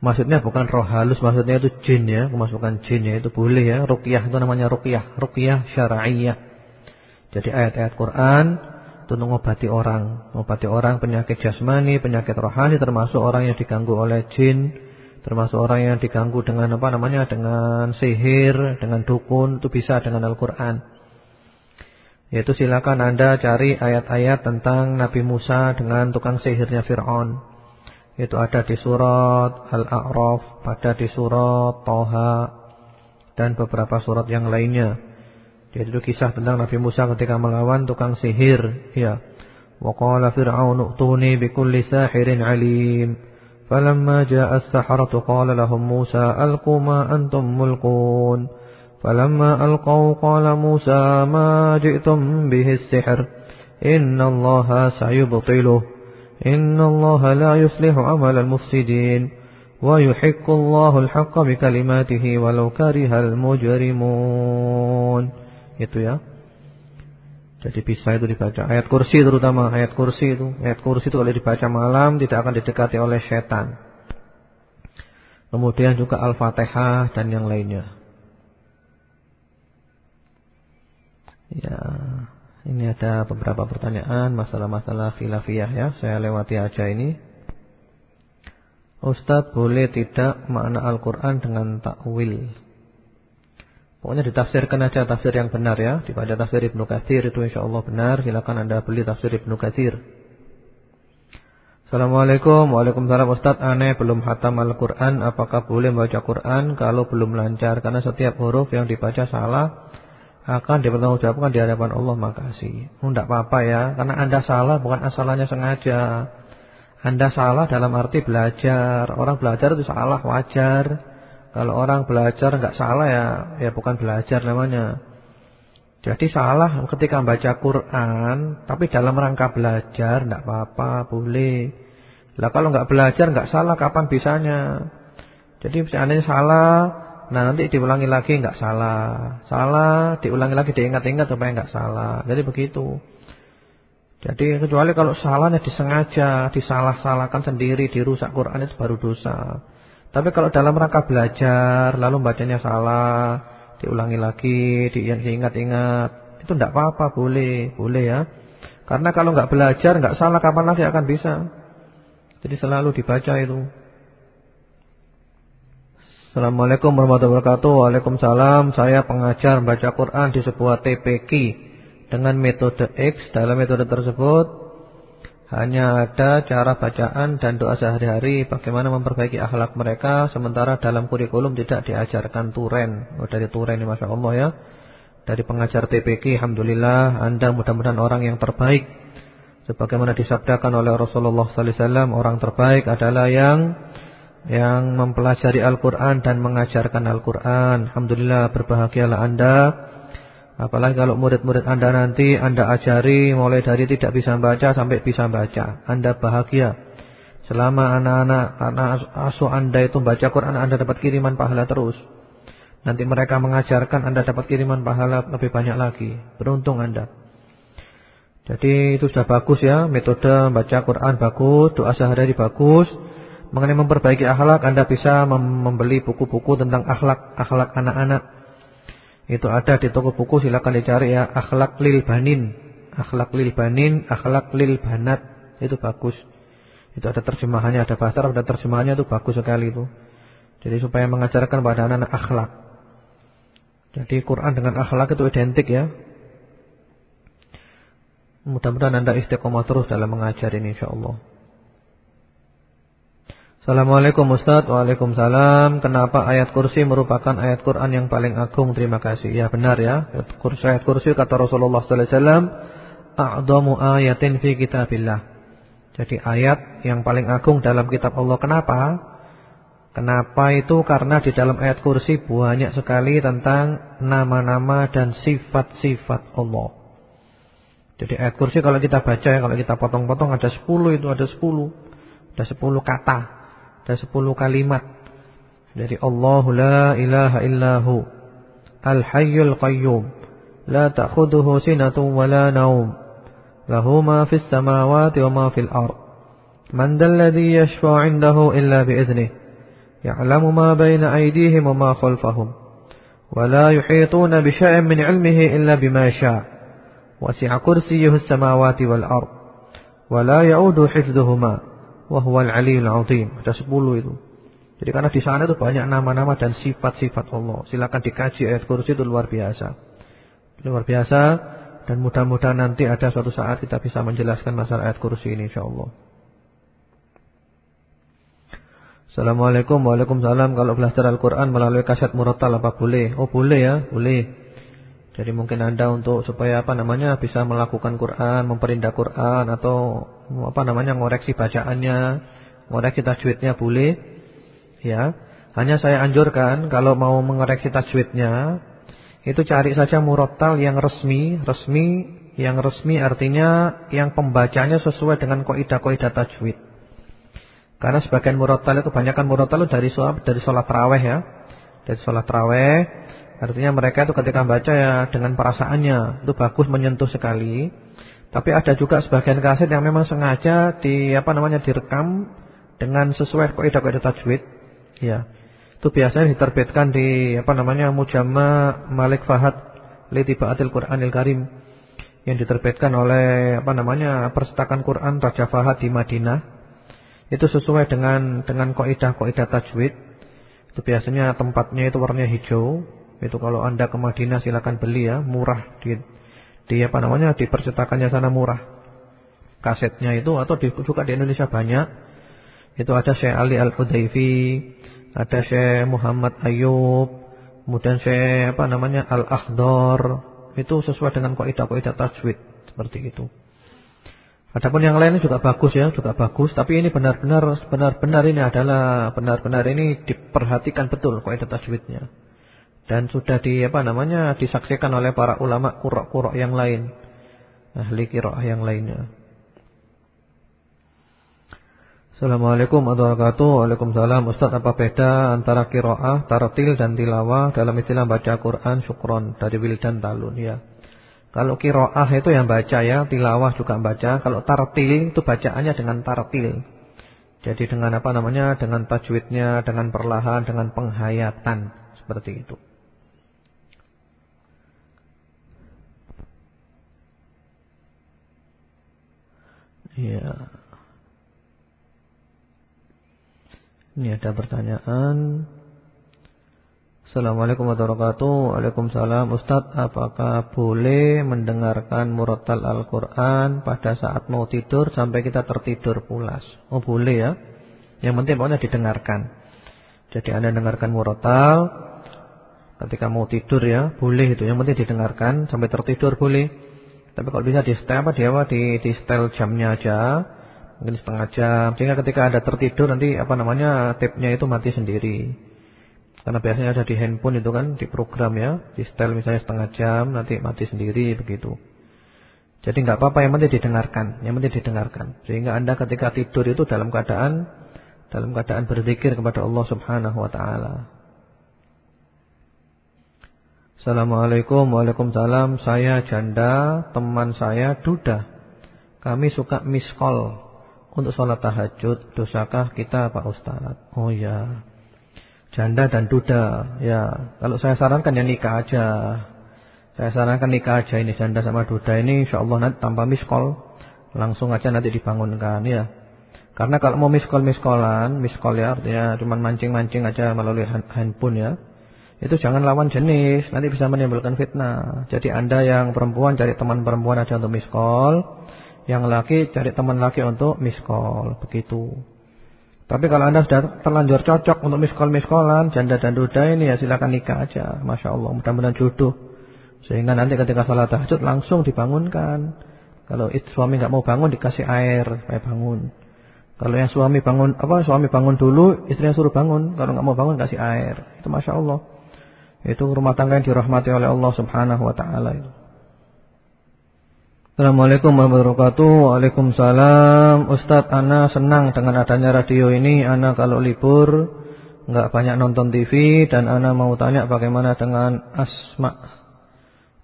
Maksudnya bukan roh halus Maksudnya itu jin ya Kemasukan jin ya itu boleh ya Ruqyah itu namanya ruqyah Ruqyah syara'iyah Jadi ayat-ayat Quran Itu mengobati orang Mengobati orang penyakit jasmani Penyakit rohani Termasuk orang yang diganggu oleh jin termasuk orang yang diganggu dengan apa namanya dengan sihir, dengan dukun itu bisa dengan Al-Qur'an. Yaitu silakan Anda cari ayat-ayat tentang Nabi Musa dengan tukang sihirnya Firaun. Itu ada di surat Al-A'raf, ada di surat Toha dan beberapa surat yang lainnya. Jadi itu kisah tentang Nabi Musa ketika melawan tukang sihir, ya. Wa qala fir'aunu utuni bikulli sahirin alim. فلما جاء السحرة قال لهم موسى ألقوا ما أنتم ملقون فلما ألقوا قال موسى ما جئتم به السحر إن الله سيبطله إن الله لا يصلح عمل المفسدين ويحق الله الحق بكلماته ولو كره المجرمون itu ya Jadi bisa itu dibaca ayat kursi terutama ayat kursi itu. Ayat kursi itu kalau dibaca malam tidak akan didekati oleh setan. Kemudian juga Al-Fatihah dan yang lainnya. Ya, ini ada beberapa pertanyaan masalah-masalah filafiyah ya. Saya lewati aja ini. Ustadz boleh tidak makna Al-Quran dengan takwil? Pokoknya ditafsirkan aja tafsir yang benar ya. Dibaca tafsir Ibnu Katsir itu insyaallah benar. Silakan Anda beli tafsir Ibnu Katsir. Assalamualaikum Waalaikumsalam Ustaz Aneh belum hatam Al-Quran Apakah boleh membaca Quran Kalau belum lancar Karena setiap huruf yang dibaca salah Akan dipertanggungjawabkan di hadapan Allah Makasih oh, Tidak apa-apa ya Karena Anda salah bukan asalnya sengaja Anda salah dalam arti belajar Orang belajar itu salah wajar kalau orang belajar nggak salah ya ya bukan belajar namanya. Jadi salah ketika baca Quran, tapi dalam rangka belajar nggak apa-apa, boleh. Lah kalau nggak belajar nggak salah kapan bisanya? Jadi seandainya salah, nah nanti diulangi lagi nggak salah. Salah, diulangi lagi diingat-ingat supaya nggak salah. Jadi begitu. Jadi kecuali kalau salahnya disengaja, disalah-salahkan sendiri, dirusak Quran itu baru dosa. Tapi kalau dalam rangka belajar lalu bacanya salah, diulangi lagi, diingat-ingat, itu tidak apa-apa, boleh, boleh ya. Karena kalau nggak belajar, nggak salah kapan lagi akan bisa. Jadi selalu dibaca itu. Assalamualaikum warahmatullahi wabarakatuh. Waalaikumsalam. Saya pengajar membaca Quran di sebuah TPQ dengan metode X. Dalam metode tersebut hanya ada cara bacaan dan doa sehari-hari Bagaimana memperbaiki akhlak mereka Sementara dalam kurikulum tidak diajarkan turen oh, Dari turen ini Masya Allah ya Dari pengajar TPK Alhamdulillah Anda mudah-mudahan orang yang terbaik Sebagaimana disabdakan oleh Rasulullah SAW Orang terbaik adalah yang Yang mempelajari Al-Quran dan mengajarkan Al-Quran Alhamdulillah berbahagialah Anda Apalagi kalau murid-murid Anda nanti Anda ajari mulai dari tidak bisa baca sampai bisa baca. Anda bahagia. Selama anak-anak anak asuh Anda itu baca Quran Anda dapat kiriman pahala terus. Nanti mereka mengajarkan Anda dapat kiriman pahala lebih banyak lagi. Beruntung Anda. Jadi itu sudah bagus ya. Metode baca Quran bagus. Doa sehari-hari bagus. Mengenai memperbaiki akhlak Anda bisa membeli buku-buku tentang akhlak akhlak anak-anak. Itu ada di toko buku silakan dicari ya. Akhlak lil banin Akhlak lil banin Akhlak lil banat. Itu bagus. Itu ada terjemahannya Ada bahasa ada terjemahannya itu bagus sekali itu. Jadi supaya mengajarkan pada anak-anak akhlak. Jadi Quran dengan akhlak itu identik ya. Mudah-mudahan anda istiqomah terus dalam mengajar ini insyaAllah Assalamualaikum Ustaz. Waalaikumsalam. Kenapa ayat kursi merupakan ayat Quran yang paling agung? Terima kasih. Ya benar ya. Ayat kursi, ayat kursi kata Rasulullah SAW A'damu ayatin fi kitabillah. Jadi ayat yang paling agung dalam kitab Allah. Kenapa? Kenapa itu? Karena di dalam ayat kursi banyak sekali tentang nama-nama dan sifat-sifat Allah. Jadi ayat kursi kalau kita baca ya Kalau kita potong-potong ada 10 itu ada 10 Ada 10 kata ada 10 kalimat dari Allah la ilaha illahu al-hayyul qayyum la ta'khudhuhu sinatun wa la nawm lahu ma fis samawati wa ma fil ard man dalladhi yashfa'u 'indahu illa bi idhnihi ya'lamu ma bayna aydihim wa ma khalfahum wa la yuhituna bi shay'in min 'ilmihi illa bima sha'a wasi'a kursiyyuhu as-samawati wal Wahwal aliyul azim. Ada 10 itu. Jadi karena di sana itu banyak nama-nama dan sifat-sifat Allah. Silakan dikaji ayat kursi itu luar biasa. Luar biasa dan mudah-mudahan nanti ada suatu saat kita bisa menjelaskan masalah ayat kursi ini insyaallah. Assalamualaikum Waalaikumsalam Kalau belajar Al-Quran melalui kaset murattal apa boleh? Oh boleh ya, boleh Jadi mungkin anda untuk supaya apa namanya Bisa melakukan Quran, memperindah Quran Atau apa namanya ngoreksi bacaannya, ngoreksi tajwidnya boleh. Ya. Hanya saya anjurkan kalau mau mengoreksi tajwidnya itu cari saja murattal yang resmi, resmi yang resmi artinya yang pembacanya sesuai dengan kaidah-kaidah tajwid. Karena sebagian murattal itu kebanyakan murattal dari sholat dari sholat tarawih ya. Dari sholat tarawih artinya mereka itu ketika baca ya dengan perasaannya itu bagus menyentuh sekali. Tapi ada juga sebagian kaset yang memang sengaja di apa namanya direkam dengan sesuai kaidah-kaidah tajwid. Ya. Itu biasanya diterbitkan di apa namanya Mujamma Malik Fahad li Tibaatil Qur'anil Karim yang diterbitkan oleh apa namanya Percetakan Quran Raja Fahad di Madinah. Itu sesuai dengan dengan kaidah-kaidah tajwid. Itu biasanya tempatnya itu warnanya hijau. Itu kalau Anda ke Madinah silakan beli ya, murah di di apa namanya di percetakannya sana murah. Kasetnya itu atau di, juga di Indonesia banyak. Itu ada Syekh Ali Al-Hudaifi ada Syekh Muhammad Ayub kemudian Syekh apa namanya Al-Akhdar. Itu sesuai dengan kaidah-kaidah tajwid seperti itu. Adapun yang lain juga bagus ya, juga bagus. Tapi ini benar-benar, benar-benar ini adalah benar-benar ini diperhatikan betul kaidah tajwidnya dan sudah di apa namanya disaksikan oleh para ulama qurra-qurra yang lain. Ahli qiraah yang lainnya. Assalamualaikum warahmatullahi wabarakatuh. Waalaikumsalam. Ustaz apa beda antara qiraah, tartil dan tilawah? Dalam istilah baca Quran syukron. Dari Wildan Talun ya. Kalau qiraah itu yang baca ya. Tilawah juga baca. Kalau tartil itu bacaannya dengan tartil. Jadi dengan apa namanya dengan tajwidnya dengan perlahan dengan penghayatan. Seperti itu Ya. Ini ada pertanyaan. Assalamualaikum warahmatullahi wabarakatuh. Waalaikumsalam. Ustaz, apakah boleh mendengarkan murattal Al-Qur'an pada saat mau tidur sampai kita tertidur pulas? Oh, boleh ya. Yang penting pokoknya didengarkan. Jadi Anda dengarkan murattal ketika mau tidur ya, boleh itu. Yang penting didengarkan sampai tertidur boleh. Tapi kalau bisa di setel apa dia apa di di setel jamnya aja, mungkin setengah jam. Sehingga ketika ada tertidur nanti apa namanya tipnya itu mati sendiri. Karena biasanya ada di handphone itu kan di program ya, di setel misalnya setengah jam nanti mati sendiri begitu. Jadi nggak apa-apa yang penting didengarkan, yang penting didengarkan. Sehingga Anda ketika tidur itu dalam keadaan dalam keadaan berzikir kepada Allah Subhanahu wa taala. Assalamualaikum Waalaikumsalam Saya janda Teman saya duda. Kami suka miss call. Untuk sholat tahajud Dosakah kita Pak Ustaz Oh ya Janda dan duda Ya. Kalau saya sarankan ya nikah aja. Saya sarankan nikah aja ini Janda sama duda ini. Insya Allah nanti tanpa miss call Langsung aja nanti dibangunkan ya. Karena kalau mau callan Miss call ya artinya cuma mancing-mancing aja melalui handphone ya itu jangan lawan jenis, nanti bisa menimbulkan fitnah. Jadi Anda yang perempuan cari teman perempuan aja untuk miss call, yang laki cari teman laki untuk miss call, begitu. Tapi kalau Anda sudah terlanjur cocok untuk miskol-miskolan, janda dan duda ini ya silakan nikah aja. Masya Allah, mudah-mudahan jodoh. Sehingga nanti ketika sholat tahajud langsung dibangunkan. Kalau suami nggak mau bangun dikasih air supaya bangun. Kalau yang suami bangun apa suami bangun dulu, istrinya suruh bangun. Kalau nggak mau bangun kasih air. Itu masya Allah. Itu rumah tangga yang dirahmati oleh Allah Subhanahu Wa Taala. Assalamualaikum warahmatullahi wabarakatuh. Waalaikumsalam. Ustadz Ana senang dengan adanya radio ini. Ana kalau libur Enggak banyak nonton TV Dan Ana mau tanya bagaimana dengan Asma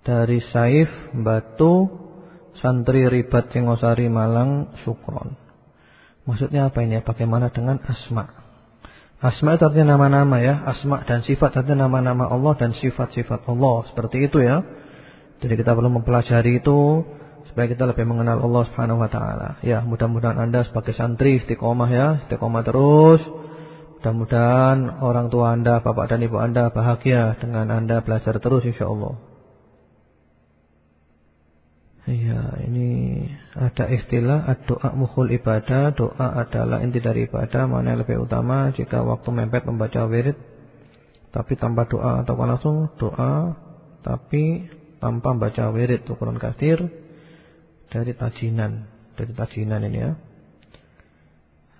Dari Saif Batu Santri Ribat Singosari Malang Sukron. Maksudnya apa ini? Bagaimana dengan Asma Asma itu artinya nama-nama ya Asma dan sifat artinya nama-nama Allah Dan sifat-sifat Allah Seperti itu ya Jadi kita perlu mempelajari itu supaya kita lebih mengenal Allah Subhanahu wa taala. Ya, mudah-mudahan Anda sebagai santri istiqomah ya, istiqomah terus. Mudah-mudahan orang tua Anda, bapak dan ibu Anda bahagia dengan Anda belajar terus insyaallah. Iya, ini ada istilah doa mukhul ibadah. Doa adalah inti dari ibadah. Mana yang lebih utama jika waktu mepet membaca wirid tapi tanpa doa atau langsung doa tapi tanpa baca wirid Quran kasir dari tajinan, dari tajinan ini ya.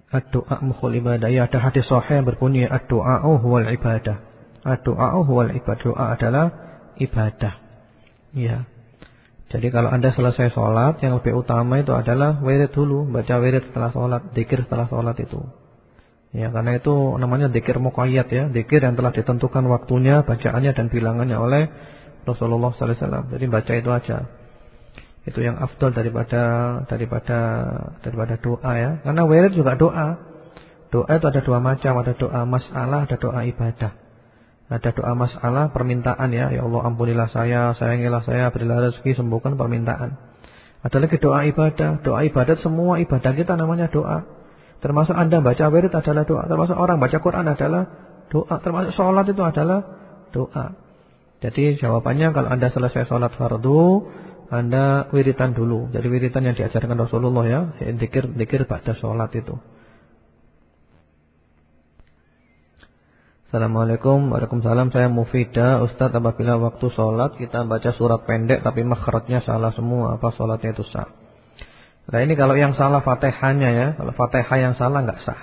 Ad-du'a mukhul ibadah. Ya ada hadis sahih yang berbunyi ad-du'a'u huwal ibadah. Ad-du'a'u huwal ibadah. Doa adalah ibadah. Ya. Jadi kalau Anda selesai sholat yang lebih utama itu adalah wirid dulu, baca wirid setelah sholat, dikir setelah sholat itu. Ya, karena itu namanya dikir muqayyad ya, dikir yang telah ditentukan waktunya, bacaannya dan bilangannya oleh Rasulullah wasallam. Jadi baca itu aja itu yang afdol daripada daripada daripada doa ya. Karena wirid juga doa. Doa itu ada dua macam, ada doa masalah, ada doa ibadah. Ada doa masalah permintaan ya, ya Allah ampunilah saya, sayangilah saya, berilah rezeki, sembuhkan permintaan. Ada lagi doa ibadah, doa ibadat semua ibadah kita namanya doa. Termasuk Anda baca wirid adalah doa, termasuk orang baca Quran adalah doa, termasuk sholat itu adalah doa. Jadi jawabannya kalau Anda selesai sholat fardu anda wiritan dulu. Jadi wiritan yang diajarkan Rasulullah ya, zikir pada sholat itu. Assalamualaikum Waalaikumsalam. Saya Mufida Ustaz apabila waktu sholat Kita baca surat pendek Tapi makhrajnya salah semua. Apa sholatnya itu sah? Nah ini kalau yang salah fatihahnya ya. Kalau fatihah yang salah nggak sah.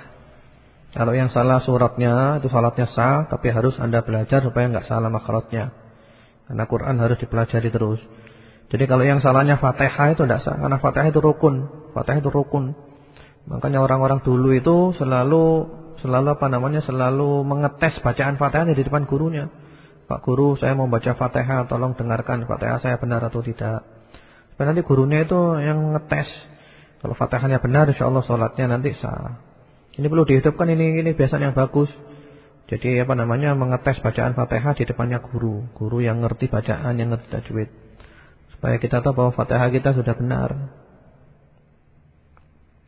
Kalau yang salah suratnya Itu sholatnya sah Tapi harus anda belajar Supaya nggak salah makhrajnya. Karena Quran harus dipelajari terus. Jadi kalau yang salahnya Fatihah itu tidak sah karena Fatihah itu rukun. Fatihah itu rukun. Makanya orang-orang dulu itu selalu selalu apa namanya? selalu mengetes bacaan Fatihah di depan gurunya. Pak guru, saya mau baca Fatihah, tolong dengarkan Fatihah saya benar atau tidak. Supaya nanti gurunya itu yang ngetes. Kalau Fatihahnya benar insyaallah salatnya nanti sah. Ini perlu dihidupkan ini ini biasanya yang bagus. Jadi apa namanya? mengetes bacaan Fatihah di depannya guru, guru yang ngerti bacaan, yang ngerti tajwid. Supaya kita tahu bahwa Fatihah kita sudah benar.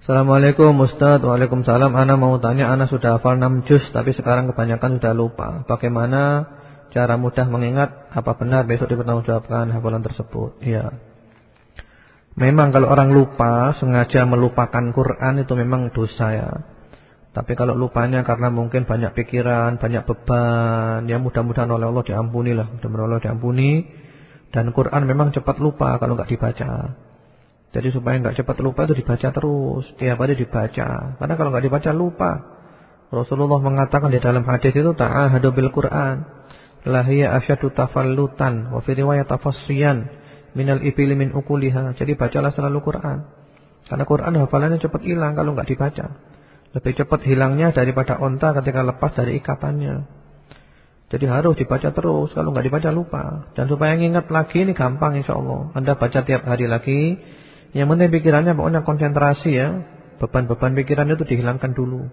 Assalamualaikum Ustaz Waalaikumsalam. Ana mau tanya Ana sudah hafal 6 juz Tapi sekarang kebanyakan sudah lupa. Bagaimana cara mudah mengingat Apa benar besok dipertanggungjawabkan hafalan tersebut? Iya. Memang kalau orang lupa Sengaja melupakan Quran Itu memang dosa ya. Tapi kalau lupanya karena mungkin banyak pikiran Banyak beban Ya mudah-mudahan oleh Allah diampuni lah Mudah-mudahan Allah diampuni. Dan Quran memang cepat lupa kalau nggak dibaca. Jadi supaya nggak cepat lupa itu dibaca terus, tiap hari dibaca. Karena kalau nggak dibaca lupa. Rasulullah mengatakan di dalam hadis itu ta'ahadu bil Quran. Lahiya asyadu tafallutan wa fi riwayat tafassiyan minal ibili min ukuliha. Jadi bacalah selalu Quran. Karena Quran hafalannya cepat hilang kalau nggak dibaca. Lebih cepat hilangnya daripada onta ketika lepas dari ikatannya. Jadi harus dibaca terus. Kalau nggak dibaca lupa. Dan supaya ingat lagi ini gampang insya Allah. Anda baca tiap hari lagi. Yang penting pikirannya pokoknya konsentrasi ya. Beban-beban pikiran itu dihilangkan dulu.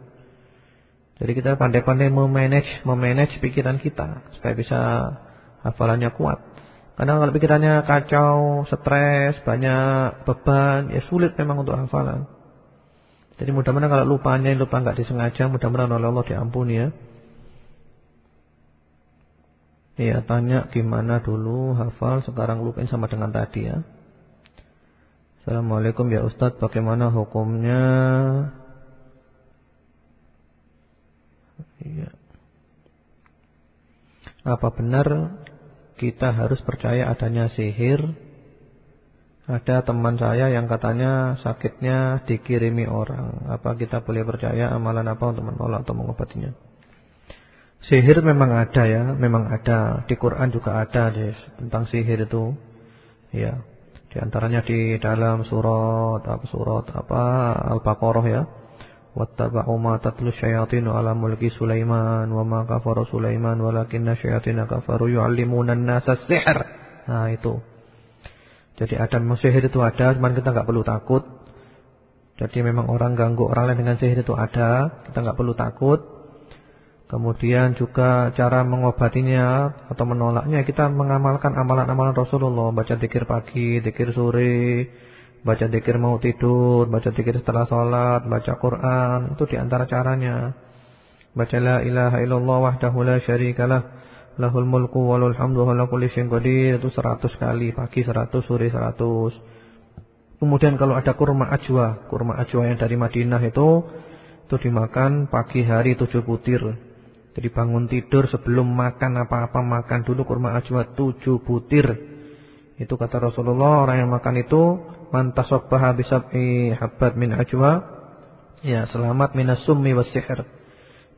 Jadi kita pandai-pandai memanage, memanage pikiran kita supaya bisa hafalannya kuat. Karena kalau pikirannya kacau, stres, banyak beban, ya sulit memang untuk hafalan. Jadi mudah-mudahan kalau lupanya lupa nggak disengaja, mudah-mudahan oleh Allah diampuni ya. Iya tanya gimana dulu hafal sekarang lupain sama dengan tadi ya. Assalamualaikum ya Ustadz Bagaimana hukumnya? Iya. Apa benar Kita harus percaya adanya sihir? Ada teman saya yang katanya Sakitnya dikirimi orang. Apa kita boleh percaya amalan apa Untuk menolak atau mengobatinya? Sihir memang ada ya Memang ada. Di Quran juga ada deh, Tentang sihir itu. Ya di antaranya di dalam surat apa surat apa Al-Baqarah ya. Wattaba'u ma tatlu syayatin ala mulki Sulaiman wa ma kafara Sulaiman walakinna syayatin kafaru yu'allimuna an-nasa sihr. Nah, itu. Jadi ada sihir itu ada, cuman kita enggak perlu takut. Jadi memang orang ganggu orang lain dengan sihir itu ada, kita enggak perlu takut. Kemudian juga cara mengobatinya atau menolaknya kita mengamalkan amalan-amalan Rasulullah, baca zikir pagi, zikir sore, Baca dikir mau tidur, baca dikir setelah sholat, baca Quran, itu di antara caranya. Baca la ilaha illallah wahdahu la syarikalah, lahul mulku walul hamdu wa kulli syai'in qadir, itu 100 kali, pagi 100, sore 100. Kemudian kalau ada kurma ajwa, kurma ajwa yang dari Madinah itu itu dimakan pagi hari 7 butir. Jadi bangun tidur sebelum makan apa-apa makan dulu kurma ajwa 7 butir. Itu kata Rasulullah orang yang makan itu man tasabbaha bi sab'i habbat min ajwa ya selamat minas summi was sihr.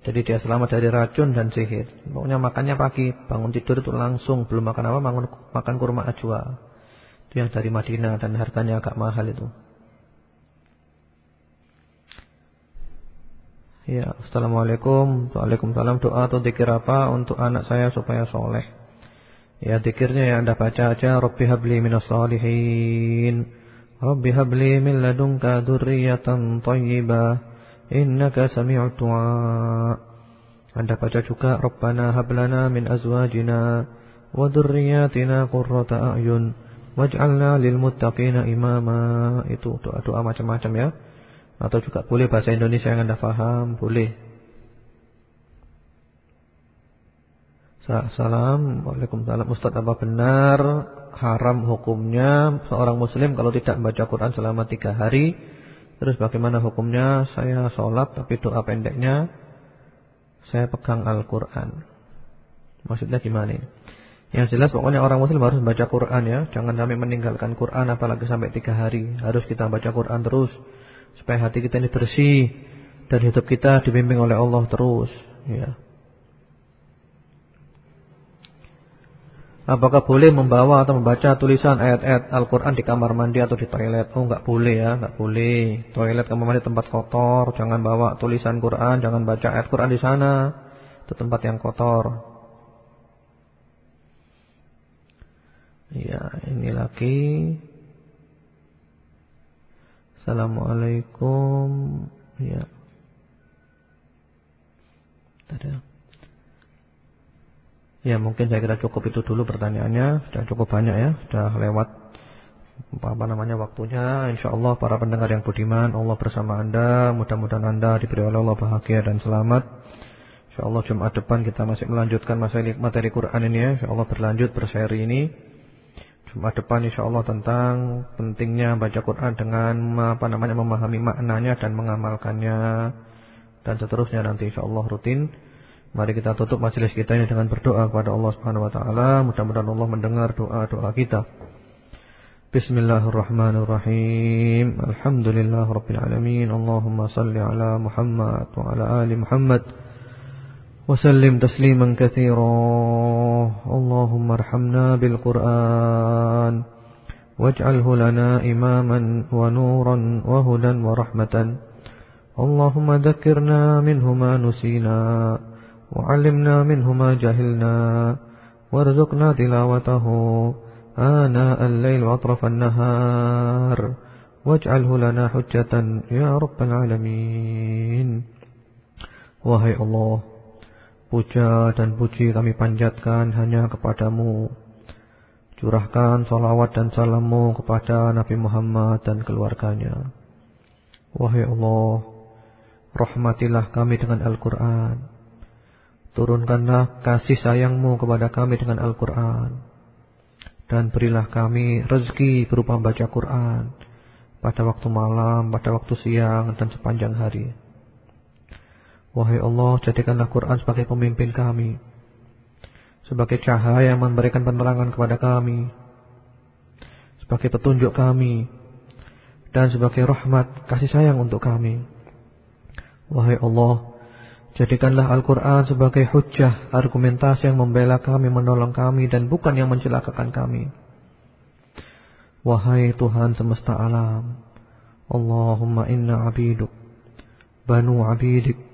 Jadi dia selamat dari racun dan sihir. Pokoknya makannya pagi, bangun tidur itu langsung belum makan apa, bangun makan kurma ajwa. Itu yang dari Madinah dan harganya agak mahal itu. Ya, Assalamualaikum. Waalaikumsalam. Doa atau dikir apa Untuk anak saya supaya soleh? Ya, dikirnya yang anda baca aja. Rabbi habli minas salihin. Rabbi habli min ladunka durriyatan tayyibah Innaka sami'u tu'a. Anda baca juga Rabbana hablana min azwajina Wa durriyatina qurrata a'yun. Waj'alna lil muttaqina imama. Itu doa-doa macam-macam ya. Atau juga boleh bahasa Indonesia yang Anda paham, boleh. Salam, Waalaikumsalam Ustaz apa benar haram hukumnya seorang muslim kalau tidak membaca Quran selama tiga hari. Terus bagaimana hukumnya? Saya sholat tapi doa pendeknya saya pegang Al-Quran. Maksudnya gimana? Yang jelas pokoknya orang muslim harus membaca Quran ya. Jangan sampai meninggalkan Quran apalagi sampai tiga hari. Harus kita baca Quran terus. Supaya hati kita ini bersih. Dan hidup kita dibimbing oleh Allah terus. Ya. Apakah boleh membawa atau membaca tulisan ayat-ayat Al-Quran di kamar mandi atau di toilet? Oh enggak boleh ya, enggak boleh. Toilet kamar mandi tempat kotor, jangan bawa tulisan Quran, jangan baca ayat Quran di sana. Itu tempat yang kotor. Ya, ini lagi. Assalamualaikum. Ya. Dadah. Ya mungkin saya kira cukup itu dulu pertanyaannya. Sudah cukup banyak ya. Sudah lewat apa namanya waktunya. InsyaAllah para pendengar yang budiman Allah bersama anda. Mudah-mudahan anda diberi oleh Allah bahagia dan selamat. InsyaAllah Jumat depan kita masih melanjutkan materi, materi Quran ini ya. InsyaAllah berlanjut berseri ini Jumat depan insyaAllah tentang Pentingnya baca Quran dengan apa namanya Memahami maknanya dan mengamalkannya Dan seterusnya nanti insyaAllah rutin Mari kita tutup majelis kita ini dengan berdoa kepada Allah Subhanahu wa taala. Mudah-mudahan Allah mendengar doa-doa kita. Bismillahirrahmanirrahim. Alhamdulillahirabbil alamin. Allahumma salli ala Muhammad wa ala ali Muhammad. وسلم تسليما كثيرا. اللهم ارحمنا بالقرآن واجعله لنا إماما ونورا وهدى ورحمة. اللهم ذكرنا منه ما نسينا وعلمنا منه ما جهلنا وارزقنا تلاوته آناء الليل وأطرف النهار واجعله لنا حجة يا رب العالمين. وهي الله. Puja dan puji kami panjatkan hanya kepadamu Curahkan salawat dan salammu kepada Nabi Muhammad dan keluarganya Wahai Allah Rahmatilah kami dengan Al-Quran Turunkanlah kasih sayangmu kepada kami dengan Al-Quran. Dan berilah kami rezeki berupa baca Quran. Pada waktu malam, pada waktu siang, dan sepanjang hari. Wahai Allah, jadikanlah Quran sebagai pemimpin kami. sebagai cahaya yang memberikan penerangan kepada kami, sebagai petunjuk kami, dan sebagai rahmat kasih sayang untuk kami. Wahai Allah, jadikanlah Al-Quran sebagai hujah, argumentasi yang membela kami, menolong kami, dan bukan yang mencelakakan kami. Wahai Tuhan semesta alam, Allahumma inna abiduk, banu abidik,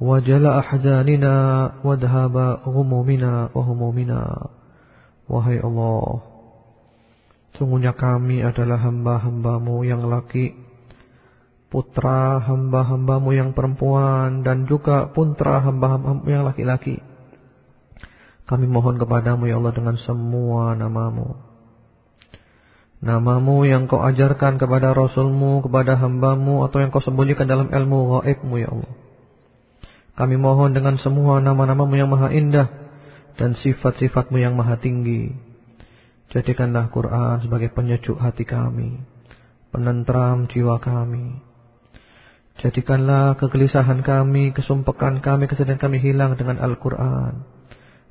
وجلاء أحزاننا وذهاب غمومنا وهمومنا Wahai Allah Sungguhnya kami adalah hamba-hambamu yang laki Putra hamba-hambamu yang perempuan Dan juga putra hamba-hambamu yang laki-laki Kami mohon kepadamu ya Allah dengan semua namamu Namamu yang kau ajarkan kepada Rasulmu, kepada hambamu Atau yang kau sembunyikan dalam ilmu gaibmu ya Allah Kami mohon dengan semua nama-namamu yang maha indah dan sifat-sifatmu yang maha tinggi. Jadikanlah Quran sebagai penyejuk hati kami, penentram jiwa kami. Jadikanlah kegelisahan kami, kesumpekan kami, kesedihan kami hilang dengan Al-Quran.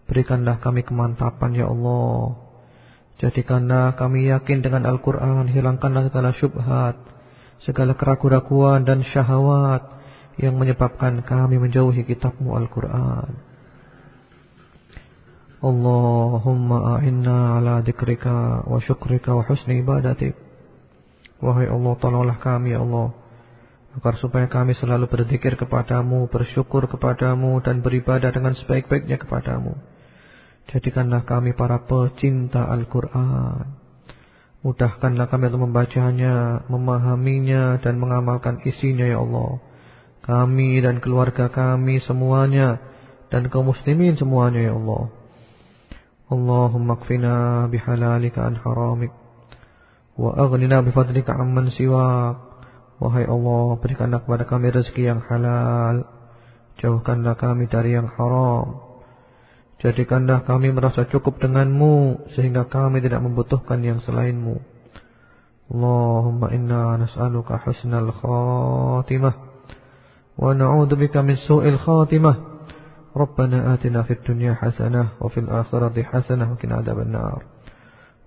Berikanlah kami kemantapan ya Allah. Jadikanlah kami yakin dengan Al-Quran, hilangkanlah segala syubhat, segala keraguan-raguan dan syahwat yang menyebabkan kami menjauhi kitabmu Al-Quran. Allahumma a'inna ala dikrika wa syukrika wa husni ibadatik. Wahai Allah, tolonglah kami ya Allah. Agar supaya kami selalu berzikir kepadamu, bersyukur kepadamu, dan beribadah dengan sebaik-baiknya kepadamu. Jadikanlah kami para pecinta Al-Quran. Mudahkanlah kami untuk membacanya, memahaminya, dan mengamalkan isinya ya Allah kami dan keluarga kami semuanya dan kaum muslimin semuanya ya Allah. Allahumma kfina bihalalika an haramik wa aghnina bifadlika amman siwak. Wahai Allah, berikanlah kepada kami rezeki yang halal. Jauhkanlah kami dari yang haram. Jadikanlah kami merasa cukup denganmu sehingga kami tidak membutuhkan yang selainmu. Allahumma inna nas'aluka husnal khatimah Wa na'udhu min su'il khatimah ربنا آتنا في الدنيا حسنة وفي الآخرة حسنة وقنا عذاب النار.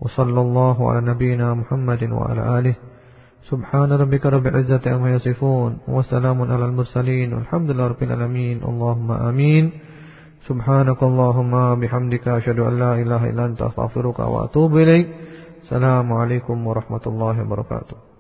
وصلى الله على نبينا محمد وعلى آله. سبحان ربك رب العزة عما يصفون وسلام على المرسلين والحمد لله رب العالمين. اللهم آمين. سبحانك اللهم بحمدك أشهد أن لا إله إلا أنت أستغفرك وأتوب إليك. السلام عليكم ورحمة الله وبركاته.